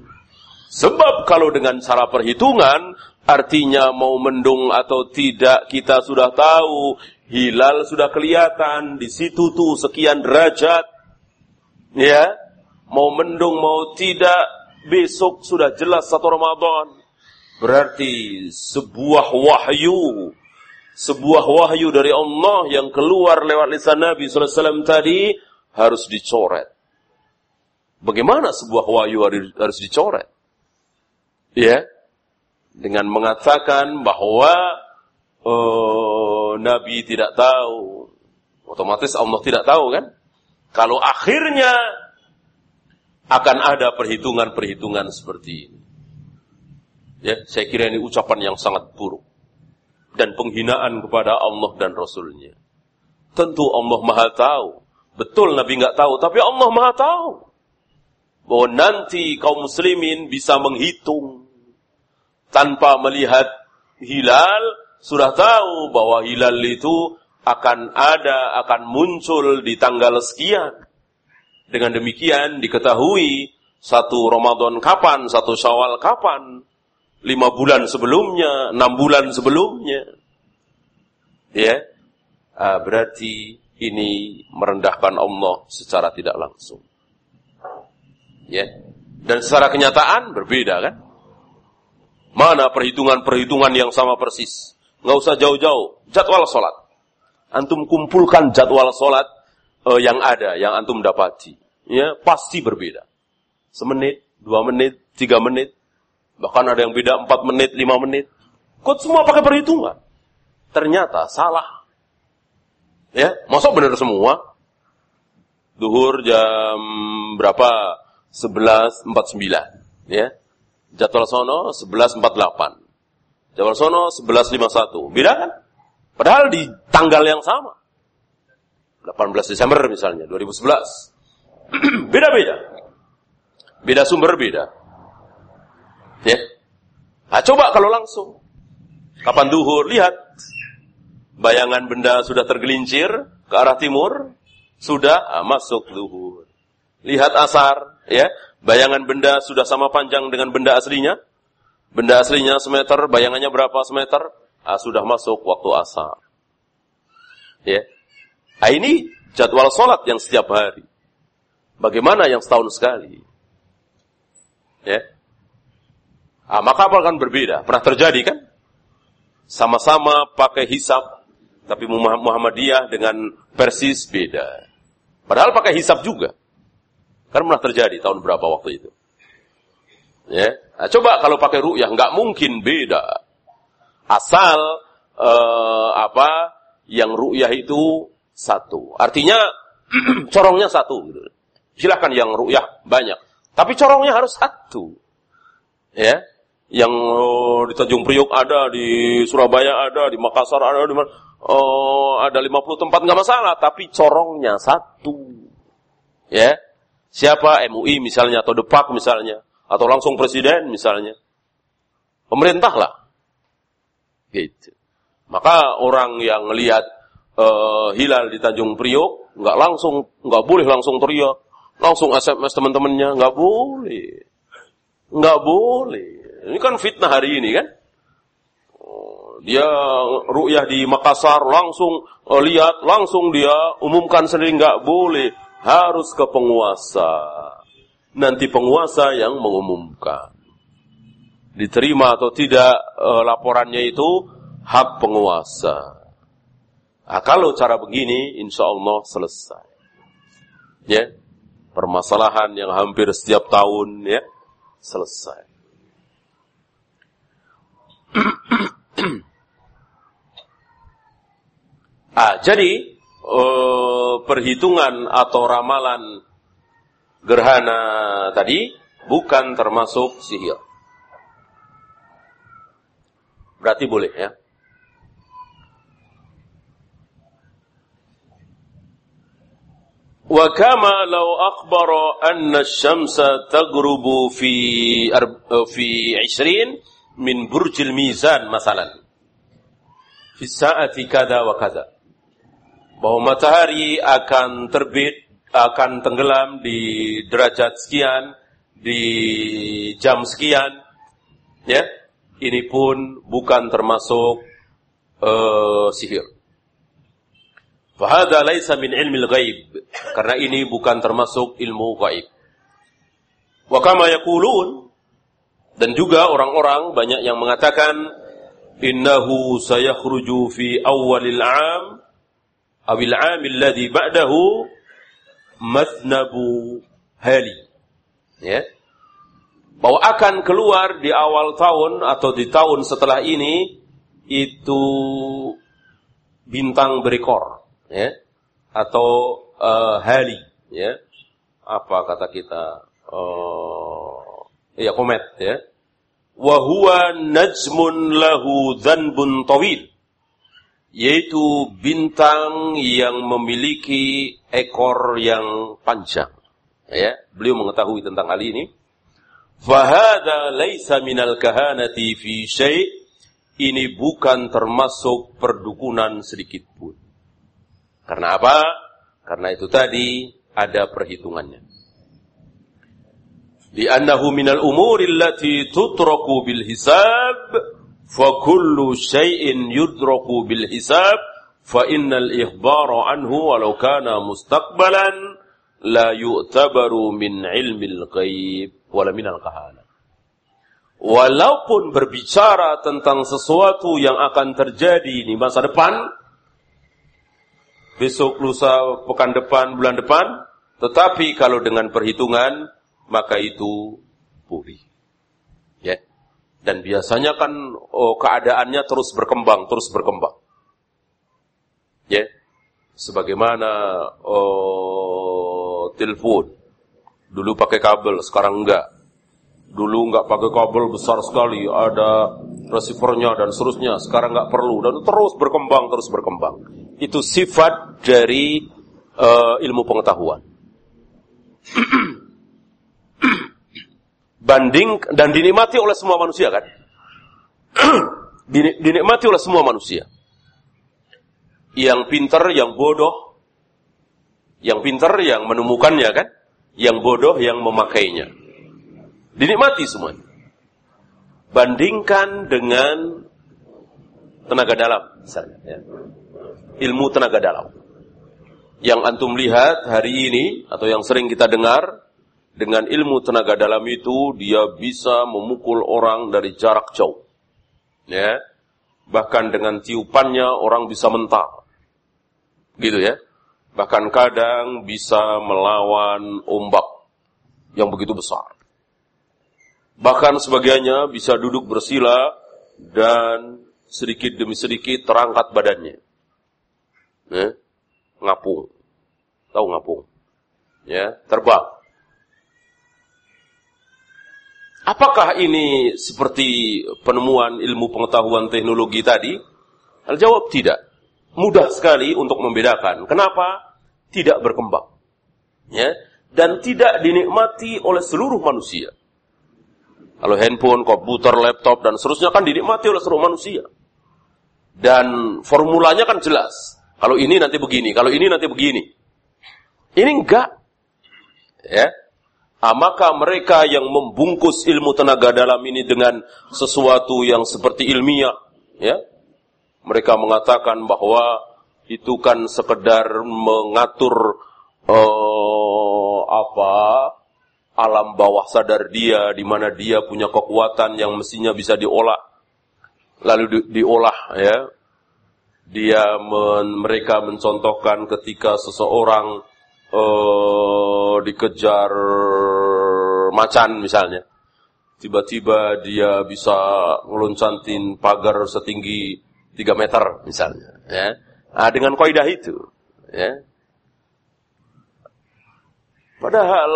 [SPEAKER 1] Sebab kalau dengan cara perhitungan, artinya mau mendung atau tidak kita sudah tahu, hilal sudah kelihatan, di situ tuh sekian derajat. Ya, mau mendung mau tidak, besok sudah jelas satu Ramadan. Berarti sebuah wahyu, sebuah wahyu dari Allah yang keluar lewat lisan Nabi SAW tadi harus dicoret. Bagaimana sebuah wahyu harus dicoret? ya dengan mengatakan bahwa uh, Nabi tidak tahu, otomatis Allah tidak tahu kan? Kalau akhirnya akan ada perhitungan-perhitungan seperti ini. Ya, saya kira ini ucapan yang sangat buruk dan penghinaan kepada Allah dan Rasulnya. Tentu Allah Maha tahu. Betul Nabi nggak tahu, tapi Allah Maha tahu bahwa nanti kaum muslimin bisa menghitung tanpa melihat hilal sudah tahu bahwa hilal itu akan ada, akan muncul di tanggal sekian. Dengan demikian diketahui satu Ramadan kapan, satu Syawal kapan, lima bulan sebelumnya, enam bulan sebelumnya. Ya, ah, berarti ini merendahkan Allah secara tidak langsung. Ya, dan secara kenyataan berbeda kan? Mana perhitungan-perhitungan yang sama persis? Nggak usah jauh-jauh. Jadwal sholat. Antum kumpulkan jadwal sholat uh, yang ada, yang antum dapati. Ya, pasti berbeda. Semenit, dua menit, tiga menit. Bahkan ada yang beda empat menit, lima menit. Kok semua pakai perhitungan? Ternyata salah. Ya, masuk benar semua? Duhur jam berapa? 11.49. Ya, Jadwal sono 11.48. Jadwal sono 11.51. Beda kan? Padahal di tanggal yang sama. 18 Desember misalnya, 2011. Beda-beda. beda sumber beda. Ya. Nah, coba kalau langsung. Kapan duhur, lihat. Bayangan benda sudah tergelincir ke arah timur, sudah ah, masuk duhur. Lihat asar, ya. Bayangan benda sudah sama panjang dengan benda aslinya. Benda aslinya semeter, bayangannya berapa semeter? Ah, sudah masuk waktu asar. Ya. Nah, ini jadwal sholat yang setiap hari. Bagaimana yang setahun sekali? Ya. Ah, maka akan berbeda. Pernah terjadi kan? Sama-sama pakai hisap, tapi Muhammadiyah dengan persis beda. Padahal pakai hisap juga. Kan pernah terjadi tahun berapa waktu itu. Ya, nah, coba kalau pakai ru'yah nggak mungkin beda. Asal uh, apa yang ru'yah itu satu. Artinya corongnya satu. Gitu. Silahkan yang ru'yah banyak, tapi corongnya harus satu. Ya, yang uh, di Tanjung Priok ada, di Surabaya ada, di Makassar ada, di uh, ada 50 tempat nggak masalah, tapi corongnya satu. Ya, Siapa MUI misalnya atau Depak misalnya atau langsung presiden misalnya. Pemerintah lah. Gitu. Maka orang yang lihat uh, hilal di Tanjung Priok nggak langsung nggak boleh langsung teriak langsung SMS teman-temannya, nggak boleh. Nggak boleh. Ini kan fitnah hari ini kan. Dia ru'yah di Makassar langsung uh, lihat, langsung dia umumkan sendiri nggak boleh. Harus ke penguasa. Nanti penguasa yang mengumumkan. Diterima atau tidak uh, laporannya itu hak penguasa. Nah, kalau cara begini, insya Allah selesai. Ya, permasalahan yang hampir setiap tahun ya selesai. ah, jadi uh, perhitungan atau ramalan gerhana tadi bukan termasuk sihir. Berarti boleh ya. Wa kama law akhbara anna asy-syamsa taghrubu fi fi 20 min burjil mizan masalan. Fi sa'ati kada wa kada. Bahwa matahari akan terbit akan tenggelam di derajat sekian di jam sekian ya ini pun bukan termasuk uh, sihir Fahada laisa min ilmi ghaib. Karena ini bukan termasuk ilmu gaib. Wa kama yaqulun dan juga orang-orang banyak yang mengatakan innahu sayakhruju fi awalil 'am awil 'am alladhi ba'dahu matnabu hali. Ya. Bahwa akan keluar di awal tahun atau di tahun setelah ini itu bintang berikor ya. Atau uh, ya. Apa kata kita? Uh, ya komet ya. Wa huwa najmun lahu dhanbun tawil yaitu bintang yang memiliki ekor yang panjang ya beliau mengetahui tentang hal ini fahada laisa minal kahanati fi syai' ini bukan termasuk perdukunan sedikit pun karena apa? Karena itu tadi ada perhitungannya. Di annahu minal umuri allati tutraku bil hisab yudraku bil hisab fa innal ikhbara anhu walau kana mustaqbalan la yu'tabaru min ilmil ghaib wala minal kahana. Walaupun berbicara tentang sesuatu yang akan terjadi di masa depan, besok, lusa, pekan depan, bulan depan, tetapi kalau dengan perhitungan, maka itu pulih. Dan biasanya kan oh, keadaannya terus berkembang, terus berkembang. Ya. Sebagaimana oh, telepon. Dulu pakai kabel, sekarang enggak. Dulu enggak pakai kabel besar sekali, ada receivernya dan seterusnya. Sekarang enggak perlu dan terus berkembang, terus berkembang itu sifat dari uh, ilmu pengetahuan. Banding dan dinikmati oleh semua manusia kan? dinikmati oleh semua manusia. Yang pintar, yang bodoh, yang pintar, yang menemukannya kan? Yang bodoh, yang memakainya. Dinikmati semuanya. Bandingkan dengan tenaga dalam misalnya. Ya ilmu tenaga dalam. Yang antum lihat hari ini atau yang sering kita dengar dengan ilmu tenaga dalam itu dia bisa memukul orang dari jarak jauh. Ya. Bahkan dengan tiupannya orang bisa mental. Gitu ya. Bahkan kadang bisa melawan ombak yang begitu besar. Bahkan sebagiannya bisa duduk bersila dan sedikit demi sedikit terangkat badannya eh, ngapung. Tahu ngapung? Ya, terbang. Apakah ini seperti penemuan ilmu pengetahuan teknologi tadi? Jawab tidak. Mudah sekali untuk membedakan. Kenapa? Tidak berkembang. Ya, dan tidak dinikmati oleh seluruh manusia. Kalau handphone, komputer, laptop dan seterusnya kan dinikmati oleh seluruh manusia. Dan formulanya kan jelas. Kalau ini nanti begini, kalau ini nanti begini. Ini enggak. Ya. Ah, maka mereka yang membungkus ilmu tenaga dalam ini dengan sesuatu yang seperti ilmiah, ya, mereka mengatakan bahwa itu kan sekedar mengatur uh, apa alam bawah sadar dia, di mana dia punya kekuatan yang mestinya bisa diolah, lalu di, diolah, ya. Dia men, mereka mencontohkan ketika seseorang uh, dikejar macan misalnya. Tiba-tiba dia bisa ngeloncantin pagar setinggi 3 meter misalnya. Ya. Nah, dengan kaidah itu. Ya. Padahal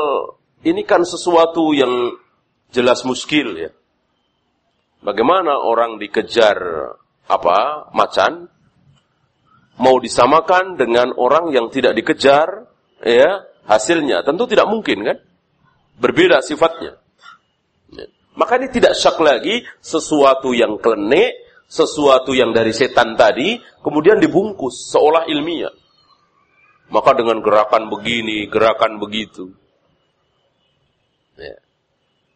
[SPEAKER 1] ini kan sesuatu yang jelas muskil ya. Bagaimana orang dikejar apa macan mau disamakan dengan orang yang tidak dikejar ya hasilnya tentu tidak mungkin kan berbeda sifatnya. Ya. maka ini tidak syak lagi sesuatu yang klenik sesuatu yang dari setan tadi kemudian dibungkus seolah ilmiah. Maka dengan gerakan begini gerakan begitu. Ya.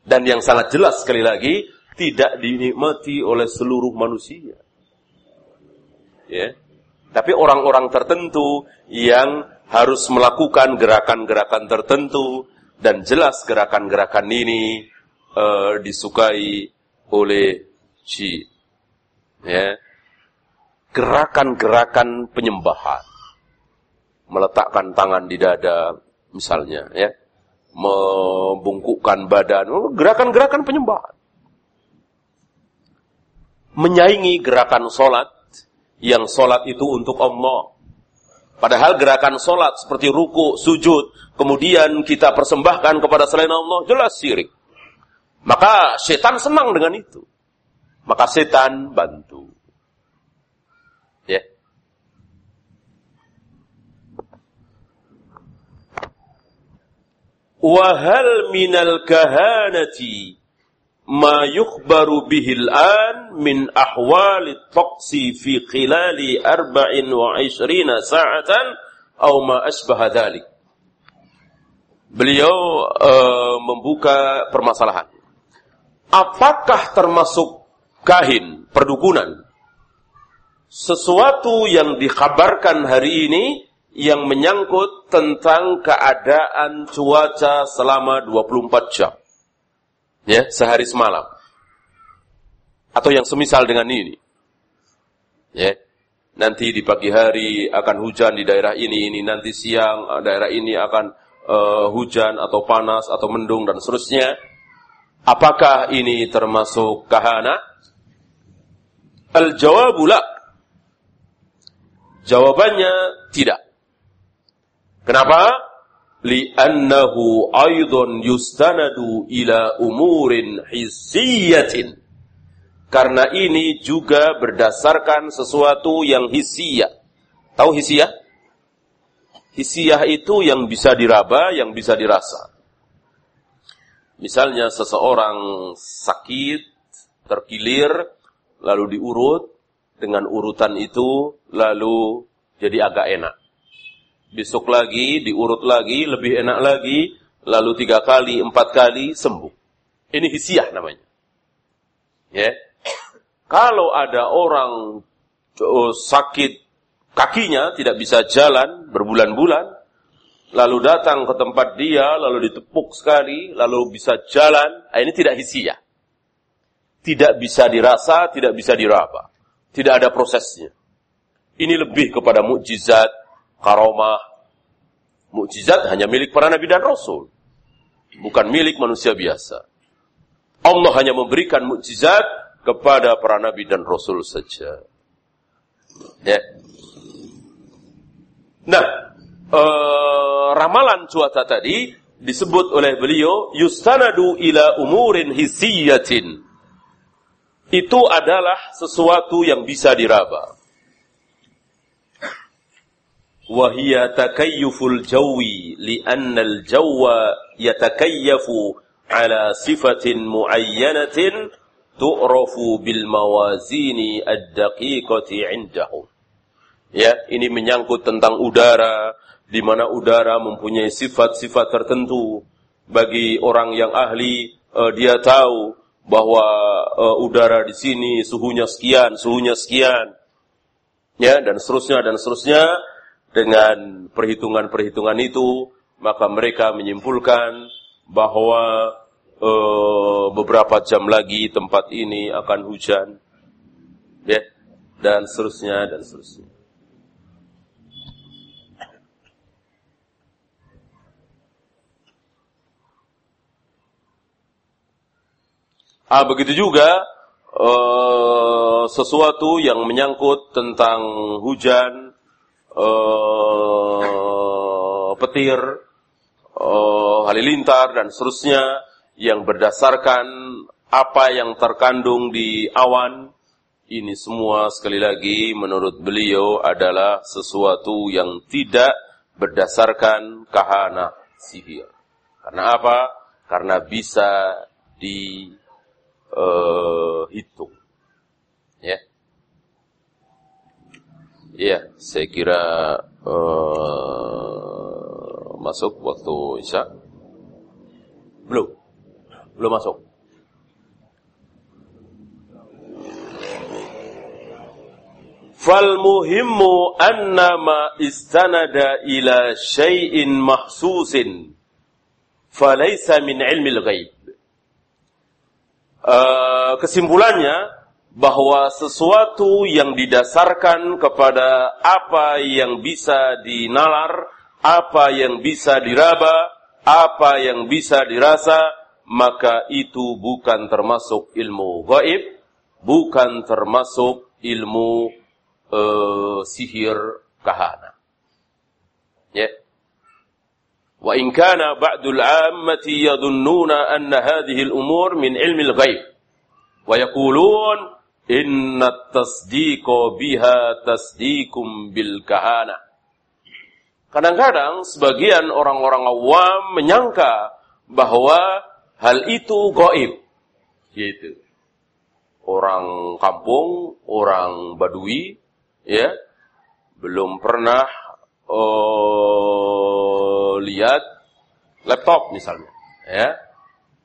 [SPEAKER 1] dan yang sangat jelas sekali lagi tidak dinikmati oleh seluruh manusia. Ya. Tapi orang-orang tertentu yang harus melakukan gerakan-gerakan tertentu dan jelas gerakan-gerakan ini uh, disukai oleh si ya. Gerakan-gerakan penyembahan. Meletakkan tangan di dada misalnya ya. Membungkukkan badan. Gerakan-gerakan penyembahan. Menyaingi gerakan solat yang solat itu untuk Allah. Padahal gerakan solat seperti ruku, sujud, kemudian kita persembahkan kepada selain Allah, jelas syirik. Maka setan senang dengan itu. Maka setan bantu. Ya. Wahal minal kahanati ma yukhbaru bihil an min ahwali taqsi fi khilali arba'in wa ishrina sa'atan atau ma asbaha dhalik. Beliau uh, membuka permasalahan. Apakah termasuk kahin, perdukunan? Sesuatu yang dikabarkan hari ini yang menyangkut tentang keadaan cuaca selama 24 jam ya sehari semalam. Atau yang semisal dengan ini. Ya nanti di pagi hari akan hujan di daerah ini ini nanti siang eh, daerah ini akan uh, hujan atau panas atau mendung dan seterusnya. Apakah ini termasuk kahana? Al jawabula jawabannya tidak. Kenapa li'annahu aydon yustanadu ila umurin hissiyatin. Karena ini juga berdasarkan sesuatu yang hissiyah. Tahu hissiyah? Hissiyah itu yang bisa diraba, yang bisa dirasa. Misalnya seseorang sakit, terkilir, lalu diurut, dengan urutan itu lalu jadi agak enak besok lagi, diurut lagi, lebih enak lagi, lalu tiga kali, empat kali, sembuh. Ini hisiah namanya. Ya. Kalau ada orang oh, sakit kakinya, tidak bisa jalan berbulan-bulan, lalu datang ke tempat dia, lalu ditepuk sekali, lalu bisa jalan, nah, ini tidak hisiah. Tidak bisa dirasa, tidak bisa diraba. Tidak ada prosesnya. Ini lebih kepada mukjizat, karomah, mukjizat hanya milik para nabi dan rasul. Bukan milik manusia biasa. Allah hanya memberikan mukjizat kepada para nabi dan rasul saja. Ya. Nah, eh, ramalan cuaca tadi disebut oleh beliau yustanadu ila umurin hisiyatin. Itu adalah sesuatu yang bisa diraba. وهي تكيف الجو لأن الجو يتكيف على صفة معينة تعرف بالموازين الدقيقة عندهم. Ya, ini menyangkut tentang udara di mana udara mempunyai sifat-sifat tertentu bagi orang yang ahli uh, dia tahu bahwa uh, udara di sini suhunya sekian, suhunya sekian. Ya, dan seterusnya dan seterusnya dengan perhitungan-perhitungan itu maka mereka menyimpulkan bahwa uh, beberapa jam lagi tempat ini akan hujan, ya dan seterusnya dan seterusnya. Ah, begitu juga uh, sesuatu yang menyangkut tentang hujan, uh, petir, uh, halilintar dan seterusnya yang berdasarkan apa yang terkandung di awan ini semua sekali lagi menurut beliau adalah sesuatu yang tidak berdasarkan kahana sihir. Karena apa? Karena bisa di uh, hitung. Ya. Iya, saya kira uh, masuk waktu Isya. Belum. Belum masuk. Fal muhimmu annama istanada ila syai'in mahsusin falaysa min ilmil ghaib. Eh, kesimpulannya bahwa sesuatu yang didasarkan kepada apa yang bisa dinalar, apa yang bisa diraba, apa yang bisa dirasa, maka itu bukan termasuk ilmu gaib, bukan termasuk ilmu uh, sihir kahana. Ya. Wa in kana ba'dul 'ammati yadhunnuna anna hadhihi al-umur min ilmi al-ghaib wa yaqulun Inna tasdiqo biha tasdiqum bil kahana. Kadang-kadang sebagian orang-orang awam menyangka bahwa hal itu goib. Gitu. Orang kampung, orang badui, ya, belum pernah uh, lihat laptop misalnya, ya,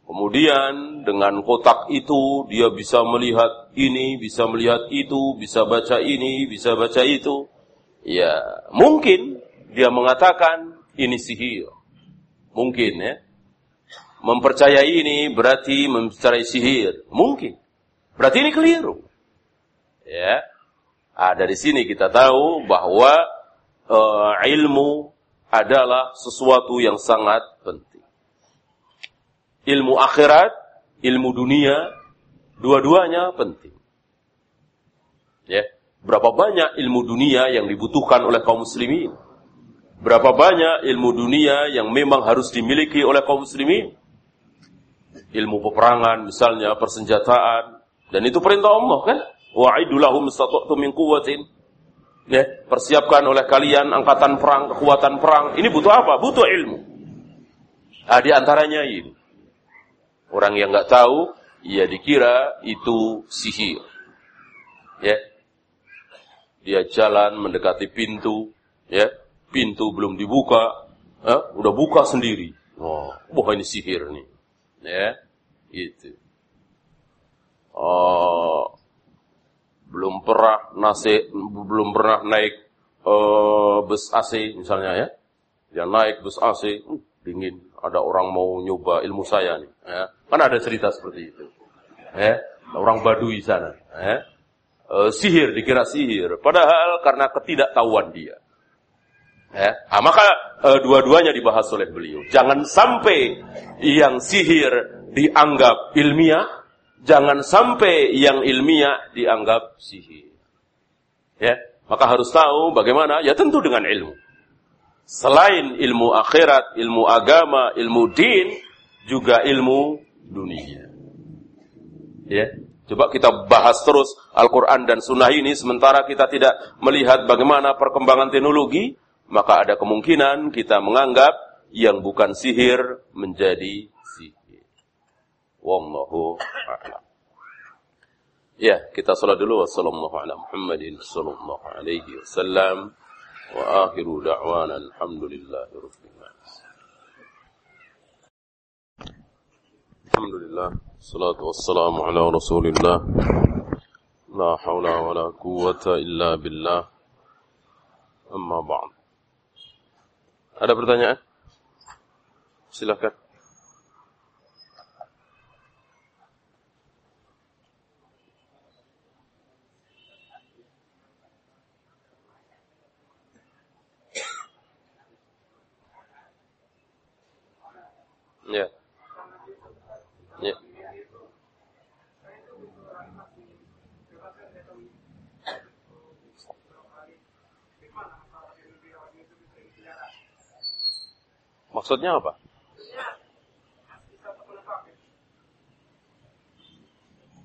[SPEAKER 1] Kemudian dengan kotak itu dia bisa melihat ini, bisa melihat itu, bisa baca ini, bisa baca itu. Ya, mungkin dia mengatakan ini sihir. Mungkin ya. Mempercayai ini berarti mempercayai sihir. Mungkin. Berarti ini keliru. Ya. Ah, dari sini kita tahu bahwa uh, ilmu adalah sesuatu yang sangat. Ilmu akhirat, ilmu dunia, dua-duanya penting. Ya, berapa banyak ilmu dunia yang dibutuhkan oleh kaum muslimin? Berapa banyak ilmu dunia yang memang harus dimiliki oleh kaum muslimin? Ilmu peperangan misalnya, persenjataan, dan itu perintah Allah kan? Wa'idu lahum min quwwatin ya, persiapkan oleh kalian angkatan perang, kekuatan perang. Ini butuh apa? Butuh ilmu. Nah, di antaranya ini. Orang yang nggak tahu, ia dikira itu sihir. Ya. Dia jalan mendekati pintu, ya. Pintu belum dibuka, eh, udah buka sendiri. Oh, wah ini sihir nih. Ya, itu. Oh, belum pernah nasi, belum pernah naik uh, bus AC misalnya ya, dia naik bus AC, uh, dingin, ada orang mau nyoba ilmu saya nih, ya. kan ada cerita seperti itu, ya. orang Baduy sana, ya. uh, sihir dikira sihir, padahal karena ketidaktahuan dia. Ya. Nah, maka uh, dua-duanya dibahas oleh beliau. Jangan sampai yang sihir dianggap ilmiah, jangan sampai yang ilmiah dianggap sihir. Ya, maka harus tahu bagaimana? Ya tentu dengan ilmu. Selain ilmu akhirat, ilmu agama, ilmu din, juga ilmu dunia. Ya, coba kita bahas terus Al-Quran dan Sunnah ini sementara kita tidak melihat bagaimana perkembangan teknologi, maka ada kemungkinan kita menganggap yang bukan sihir menjadi Wallahu a'lam. Ya, kita salat dulu wassalamualaikum warahmatullahi wabarakatuh. وآخر دعوانا الحمد لله رب العالمين الحمد لله الصلاة والسلام على رسول الله لا حول ولا قوة إلا بالله أما بعد Ada pertanyaan? Silakan. Ya. Ya. Maksudnya apa?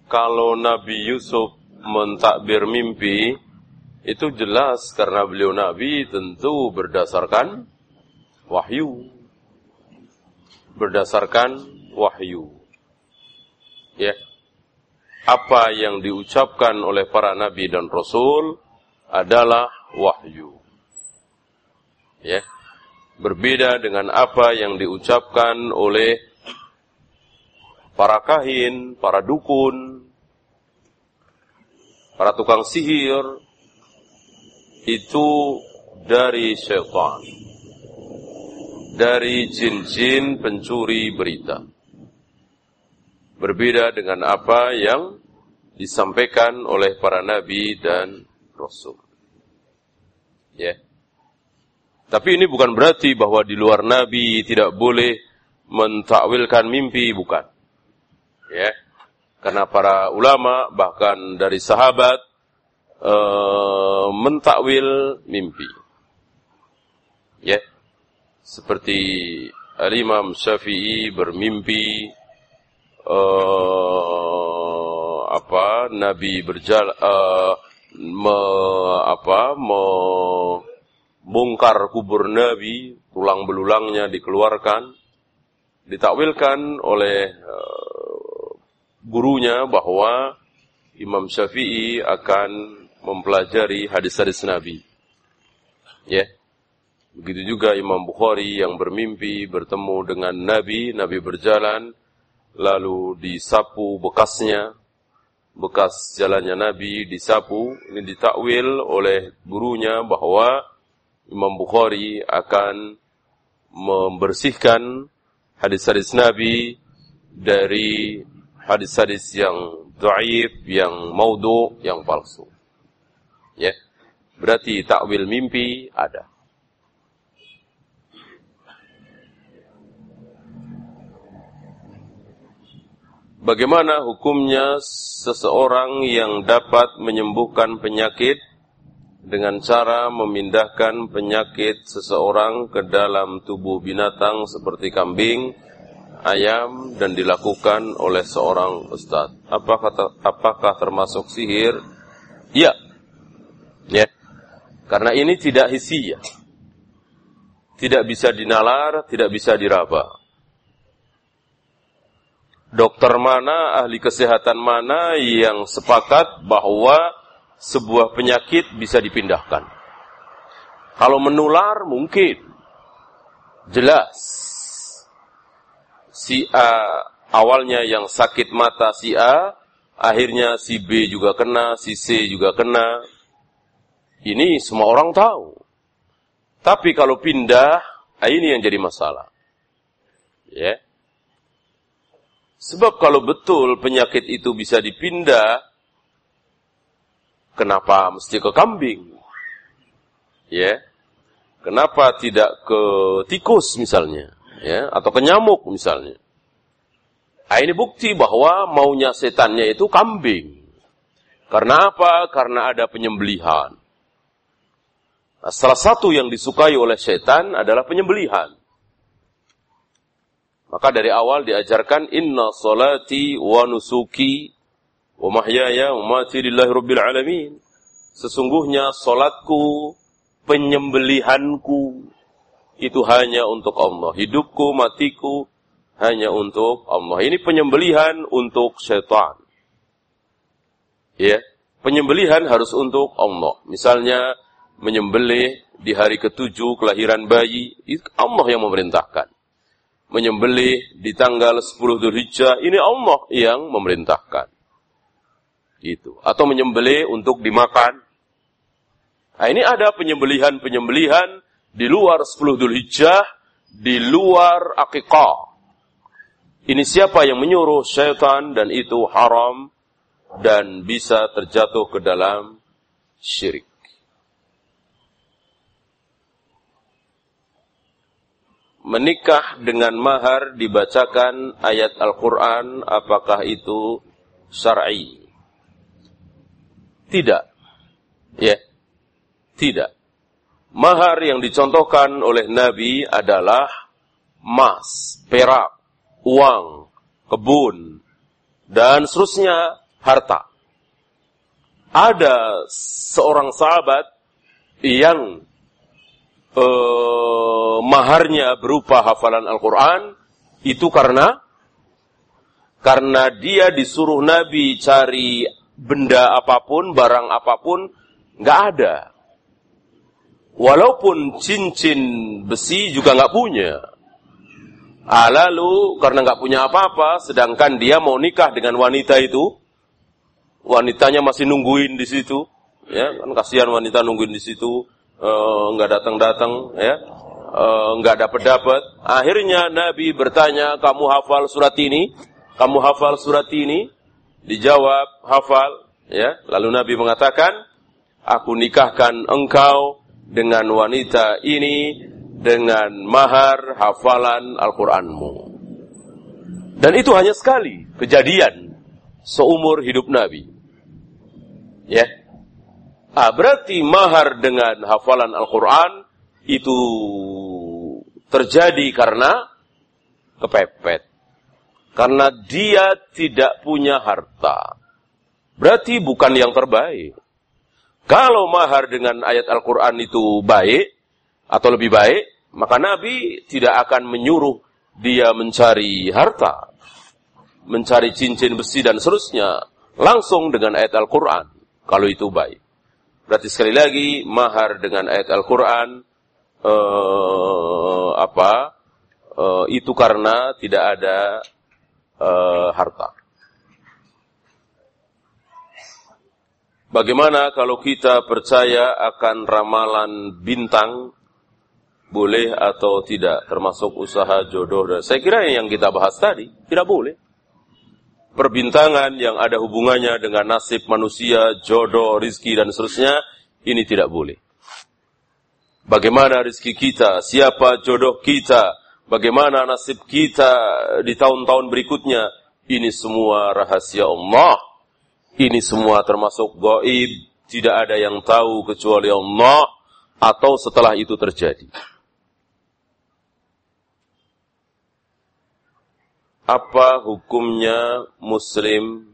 [SPEAKER 1] Kalau Nabi Yusuf mentakbir mimpi, itu jelas karena beliau Nabi tentu berdasarkan wahyu berdasarkan wahyu. Ya. Apa yang diucapkan oleh para nabi dan rasul adalah wahyu. Ya. Berbeda dengan apa yang diucapkan oleh para kahin, para dukun, para tukang sihir, itu dari syaitan dari jin-jin pencuri berita. Berbeda dengan apa yang disampaikan oleh para nabi dan rasul. Ya. Tapi ini bukan berarti bahwa di luar nabi tidak boleh mentakwilkan mimpi, bukan. Ya. Karena para ulama bahkan dari sahabat e, mentakwil mimpi. Ya seperti Al-Imam Syafi'i bermimpi uh, apa Nabi berjalan uh, me, apa membongkar kubur Nabi, tulang belulangnya dikeluarkan, ditakwilkan oleh uh, gurunya bahwa Imam Syafi'i akan mempelajari hadis-hadis Nabi. Ya. Yeah. Begitu juga Imam Bukhari yang bermimpi bertemu dengan Nabi, Nabi berjalan, lalu disapu bekasnya, bekas jalannya Nabi disapu, ini ditakwil oleh gurunya bahwa Imam Bukhari akan membersihkan hadis-hadis Nabi dari hadis-hadis yang dhaif, yang maudhu, yang palsu. Ya. Berarti takwil mimpi ada. Bagaimana hukumnya seseorang yang dapat menyembuhkan penyakit dengan cara memindahkan penyakit seseorang ke dalam tubuh binatang seperti kambing, ayam dan dilakukan oleh seorang ustaz. Apakah apakah termasuk sihir? Ya. Ya. Karena ini tidak hisia. Tidak bisa dinalar, tidak bisa diraba dokter mana, ahli kesehatan mana yang sepakat bahwa sebuah penyakit bisa dipindahkan. Kalau menular mungkin jelas si A awalnya yang sakit mata si A, akhirnya si B juga kena, si C juga kena. Ini semua orang tahu. Tapi kalau pindah, ini yang jadi masalah. Ya. Yeah. Sebab kalau betul penyakit itu bisa dipindah, kenapa mesti ke kambing? Ya. Kenapa tidak ke tikus misalnya, ya, atau ke nyamuk misalnya? Nah, ini bukti bahwa maunya setannya itu kambing. Karena apa? Karena ada penyembelihan. Nah, salah satu yang disukai oleh setan adalah penyembelihan. Maka dari awal diajarkan inna salati wa nusuki wa mahyaya wa mati lillahi rabbil alamin. Sesungguhnya salatku, penyembelihanku itu hanya untuk Allah. Hidupku, matiku hanya untuk Allah. Ini penyembelihan untuk syaitan. Ya, penyembelihan harus untuk Allah. Misalnya menyembelih di hari ketujuh kelahiran bayi, Allah yang memerintahkan. Menyembelih di tanggal 10 Dzulhijjah, ini Allah yang memerintahkan. Itu. Atau menyembelih untuk dimakan. Nah, ini ada penyembelihan-penyembelihan di luar 10 Dzulhijjah, di luar akikah. Ini siapa yang menyuruh syaitan dan itu haram dan bisa terjatuh ke dalam syirik. Menikah dengan mahar dibacakan ayat Al-Quran, apakah itu syar'i? Tidak. Ya. Tidak. Mahar yang dicontohkan oleh Nabi adalah emas, perak, uang, kebun, dan seterusnya harta. Ada seorang sahabat yang eh, maharnya berupa hafalan Al-Quran, itu karena karena dia disuruh Nabi cari benda apa pun, barang apa pun, nggak ada. Walaupun cincin besi juga nggak punya. Ah, lalu karena nggak punya apa-apa, sedangkan dia mau nikah dengan wanita itu, wanitanya masih nungguin di situ, ya kan kasihan wanita nungguin di situ, nggak uh, datang-datang, ya uh, nggak dapat-dapat. Akhirnya Nabi bertanya, kamu hafal surat ini? Kamu hafal surat ini? Dijawab, hafal. Ya, lalu Nabi mengatakan, aku nikahkan engkau dengan wanita ini dengan mahar hafalan Al-Quranmu. Dan itu hanya sekali kejadian seumur hidup Nabi. Ya. Ah, berarti mahar dengan hafalan Al-Quran itu terjadi karena kepepet. Karena dia tidak punya harta. Berarti bukan yang terbaik. Kalau mahar dengan ayat Al-Quran itu baik, atau lebih baik, maka Nabi tidak akan menyuruh dia mencari harta, mencari cincin besi dan seterusnya, langsung dengan ayat Al-Quran, kalau itu baik. Berarti sekali lagi, mahar dengan ayat Al-Quran, eh, apa, eh, itu karena tidak ada eh, harta. Bagaimana kalau kita percaya akan ramalan bintang boleh atau tidak termasuk usaha jodoh dan saya kira yang kita bahas tadi tidak boleh perbintangan yang ada hubungannya dengan nasib manusia jodoh rizki dan seterusnya ini tidak boleh. Bagaimana rizki kita? Siapa jodoh kita? Bagaimana nasib kita di tahun-tahun berikutnya? Ini semua rahasia Allah. Ini semua termasuk gaib. Tidak ada yang tahu kecuali Allah. Atau setelah itu terjadi apa hukumnya muslim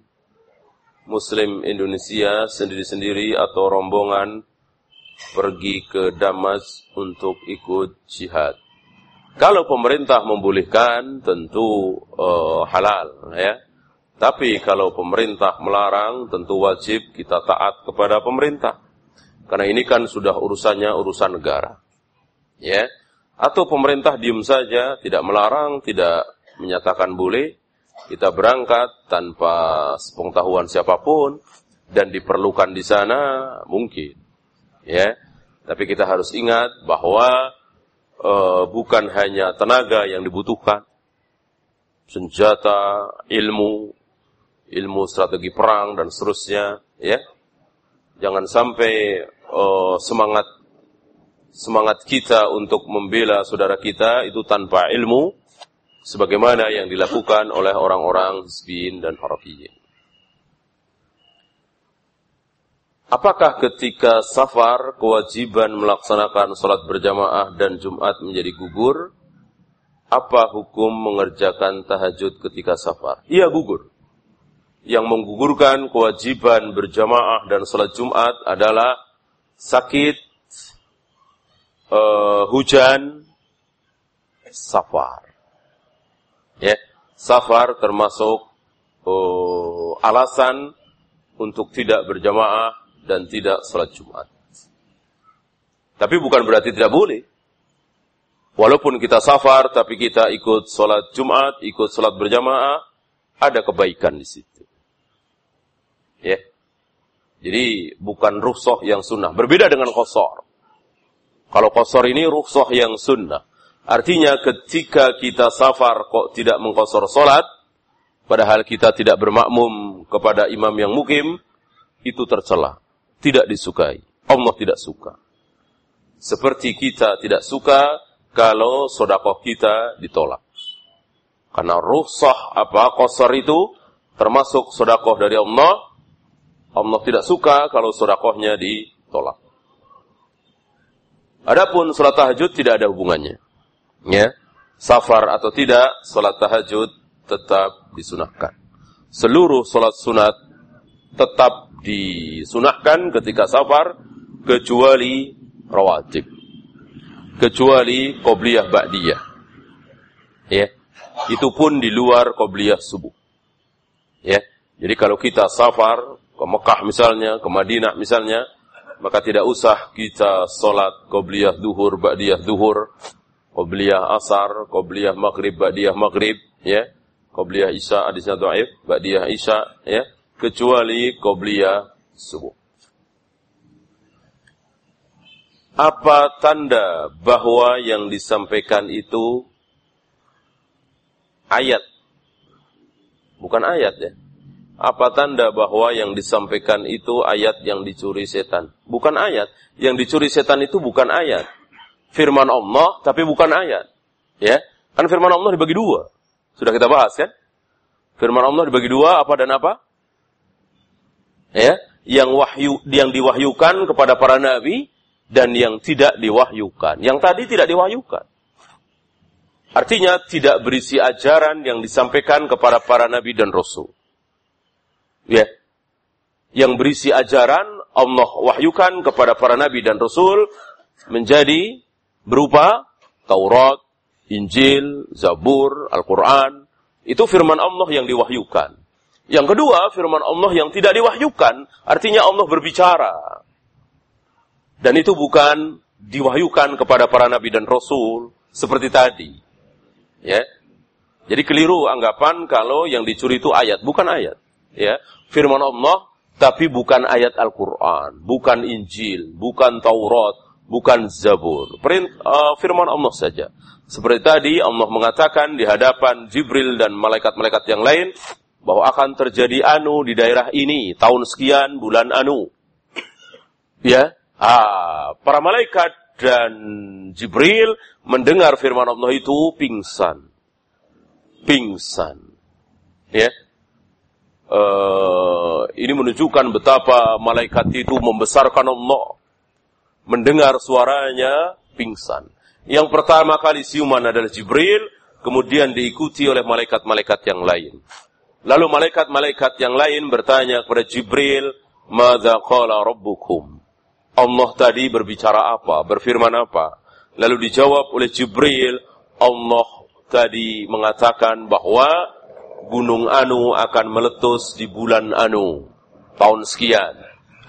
[SPEAKER 1] muslim Indonesia sendiri-sendiri atau rombongan pergi ke Damas untuk ikut jihad. Kalau pemerintah membolehkan tentu uh, halal ya. Tapi kalau pemerintah melarang tentu wajib kita taat kepada pemerintah. Karena ini kan sudah urusannya urusan negara. Ya. Atau pemerintah diam saja, tidak melarang, tidak menyatakan boleh, kita berangkat tanpa sepengetahuan siapa pun dan diperlukan di sana mungkin. Ya. Tapi kita harus ingat bahwa e, bukan hanya tenaga yang dibutuhkan, senjata, ilmu, ilmu strategi perang dan seterusnya, ya. Jangan sampai e, semangat semangat kita untuk membela saudara kita itu tanpa ilmu, sebagaimana yang dilakukan oleh orang-orang Hizbiyin dan Harafiyin. Apakah ketika safar kewajiban melaksanakan sholat berjamaah dan Jumat menjadi gugur? Apa hukum mengerjakan tahajud ketika safar? Iya gugur. Yang menggugurkan kewajiban berjamaah dan sholat Jumat adalah sakit, uh, hujan, safar. Ya, safar termasuk uh, alasan untuk tidak berjamaah dan tidak sholat Jumat. Tapi bukan berarti tidak boleh. Walaupun kita safar, tapi kita ikut sholat Jumat, ikut sholat berjamaah, ada kebaikan di situ. Ya. Jadi bukan rukhsah yang sunnah. Berbeda dengan kosor. Kalau kosor ini rukhsah yang sunnah. Artinya ketika kita safar kok tidak mengkosor sholat, padahal kita tidak bermakmum kepada imam yang mukim, itu tercela. Tidak disukai. Allah tidak suka. Seperti kita tidak suka kalau sodakoh kita ditolak. Karena rukhsah apa kosor itu termasuk sodakoh dari Allah. Allah tidak suka kalau sodakohnya ditolak. Adapun sholat tahajud tidak ada hubungannya. Ya, safar atau tidak, sholat tahajud tetap disunahkan. Seluruh sholat sunat tetap disunahkan ketika safar, kecuali rawatib kecuali qobliyah ba'diyah. Ya. Itu pun di luar qobliyah subuh. Ya. Jadi kalau kita safar ke Mekah misalnya, ke Madinah misalnya, maka tidak usah kita sholat qobliyah duhur, ba'diyah duhur, qobliyah asar, qobliyah maghrib, ba'diyah maghrib, ya. Qobliyah isya, hadisnya do'if, ba'diyah isya, ya. Kecuali qobliyah subuh. Apa tanda bahwa yang disampaikan itu ayat? Bukan ayat ya. Apa tanda bahwa yang disampaikan itu ayat yang dicuri setan? Bukan ayat. Yang dicuri setan itu bukan ayat. Firman Allah tapi bukan ayat. Ya. Kan firman Allah dibagi dua. Sudah kita bahas kan? Firman Allah dibagi dua apa dan apa? Ya, yang wahyu yang diwahyukan kepada para nabi dan yang tidak diwahyukan. Yang tadi tidak diwahyukan. Artinya tidak berisi ajaran yang disampaikan kepada para nabi dan rasul. Ya. Yang berisi ajaran Allah wahyukan kepada para nabi dan rasul menjadi berupa Taurat, Injil, Zabur, Al-Quran. Itu firman Allah yang diwahyukan. Yang kedua, firman Allah yang tidak diwahyukan, artinya Allah berbicara. Dan itu bukan diwahyukan kepada para nabi dan rasul seperti tadi. Ya. Jadi keliru anggapan kalau yang dicuri itu ayat, bukan ayat. Ya. Firman Allah tapi bukan ayat Al-Qur'an, bukan Injil, bukan Taurat, bukan Zabur. Perint, uh, firman Allah saja. Seperti tadi Allah mengatakan di hadapan Jibril dan malaikat-malaikat yang lain bahwa akan terjadi anu di daerah ini tahun sekian bulan anu. Ya, Ah, para malaikat dan Jibril mendengar firman Allah itu pingsan. Pingsan. Ya. Uh, ini menunjukkan betapa malaikat itu membesarkan Allah. Mendengar suaranya pingsan. Yang pertama kali siuman adalah Jibril, kemudian diikuti oleh malaikat-malaikat yang lain. Lalu malaikat-malaikat yang lain bertanya kepada Jibril, "Madza qala rabbukum?" Allah tadi berbicara apa, berfirman apa. Lalu dijawab oleh Jibril, Allah tadi mengatakan bahwa gunung Anu akan meletus di bulan Anu, tahun sekian.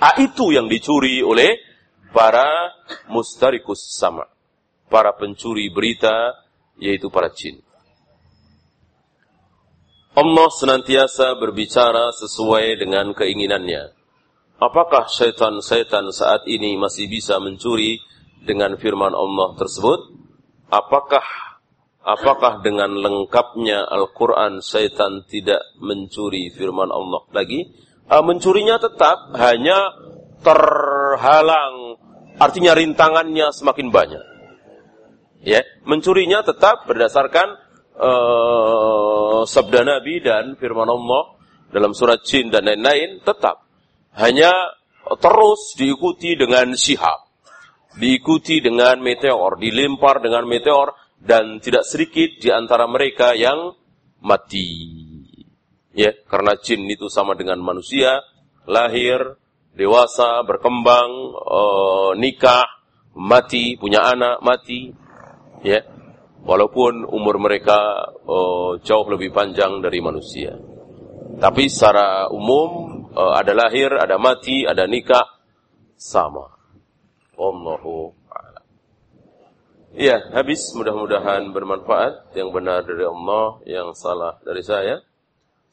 [SPEAKER 1] Ah, itu yang dicuri oleh para mustarikus sama, para pencuri berita, yaitu para jin. Allah senantiasa berbicara sesuai dengan keinginannya. Apakah setan-setan saat ini masih bisa mencuri dengan firman Allah tersebut? Apakah apakah dengan lengkapnya Al-Quran setan tidak mencuri firman Allah lagi? Uh, mencurinya tetap hanya terhalang, artinya rintangannya semakin banyak. Ya, mencurinya tetap berdasarkan uh, sabda Nabi dan firman Allah dalam surat Jin dan lain-lain tetap hanya terus diikuti dengan sihab, diikuti dengan meteor, dilempar dengan meteor, dan tidak sedikit di antara mereka yang mati. Ya, karena jin itu sama dengan manusia, lahir, dewasa, berkembang, uh, nikah, mati, punya anak, mati. Ya, walaupun umur mereka uh, jauh lebih panjang dari manusia. Tapi secara umum uh, ada lahir, ada mati, ada nikah, sama. Wallahu a'lam. Iya, habis mudah-mudahan bermanfaat yang benar dari Allah, yang salah dari saya.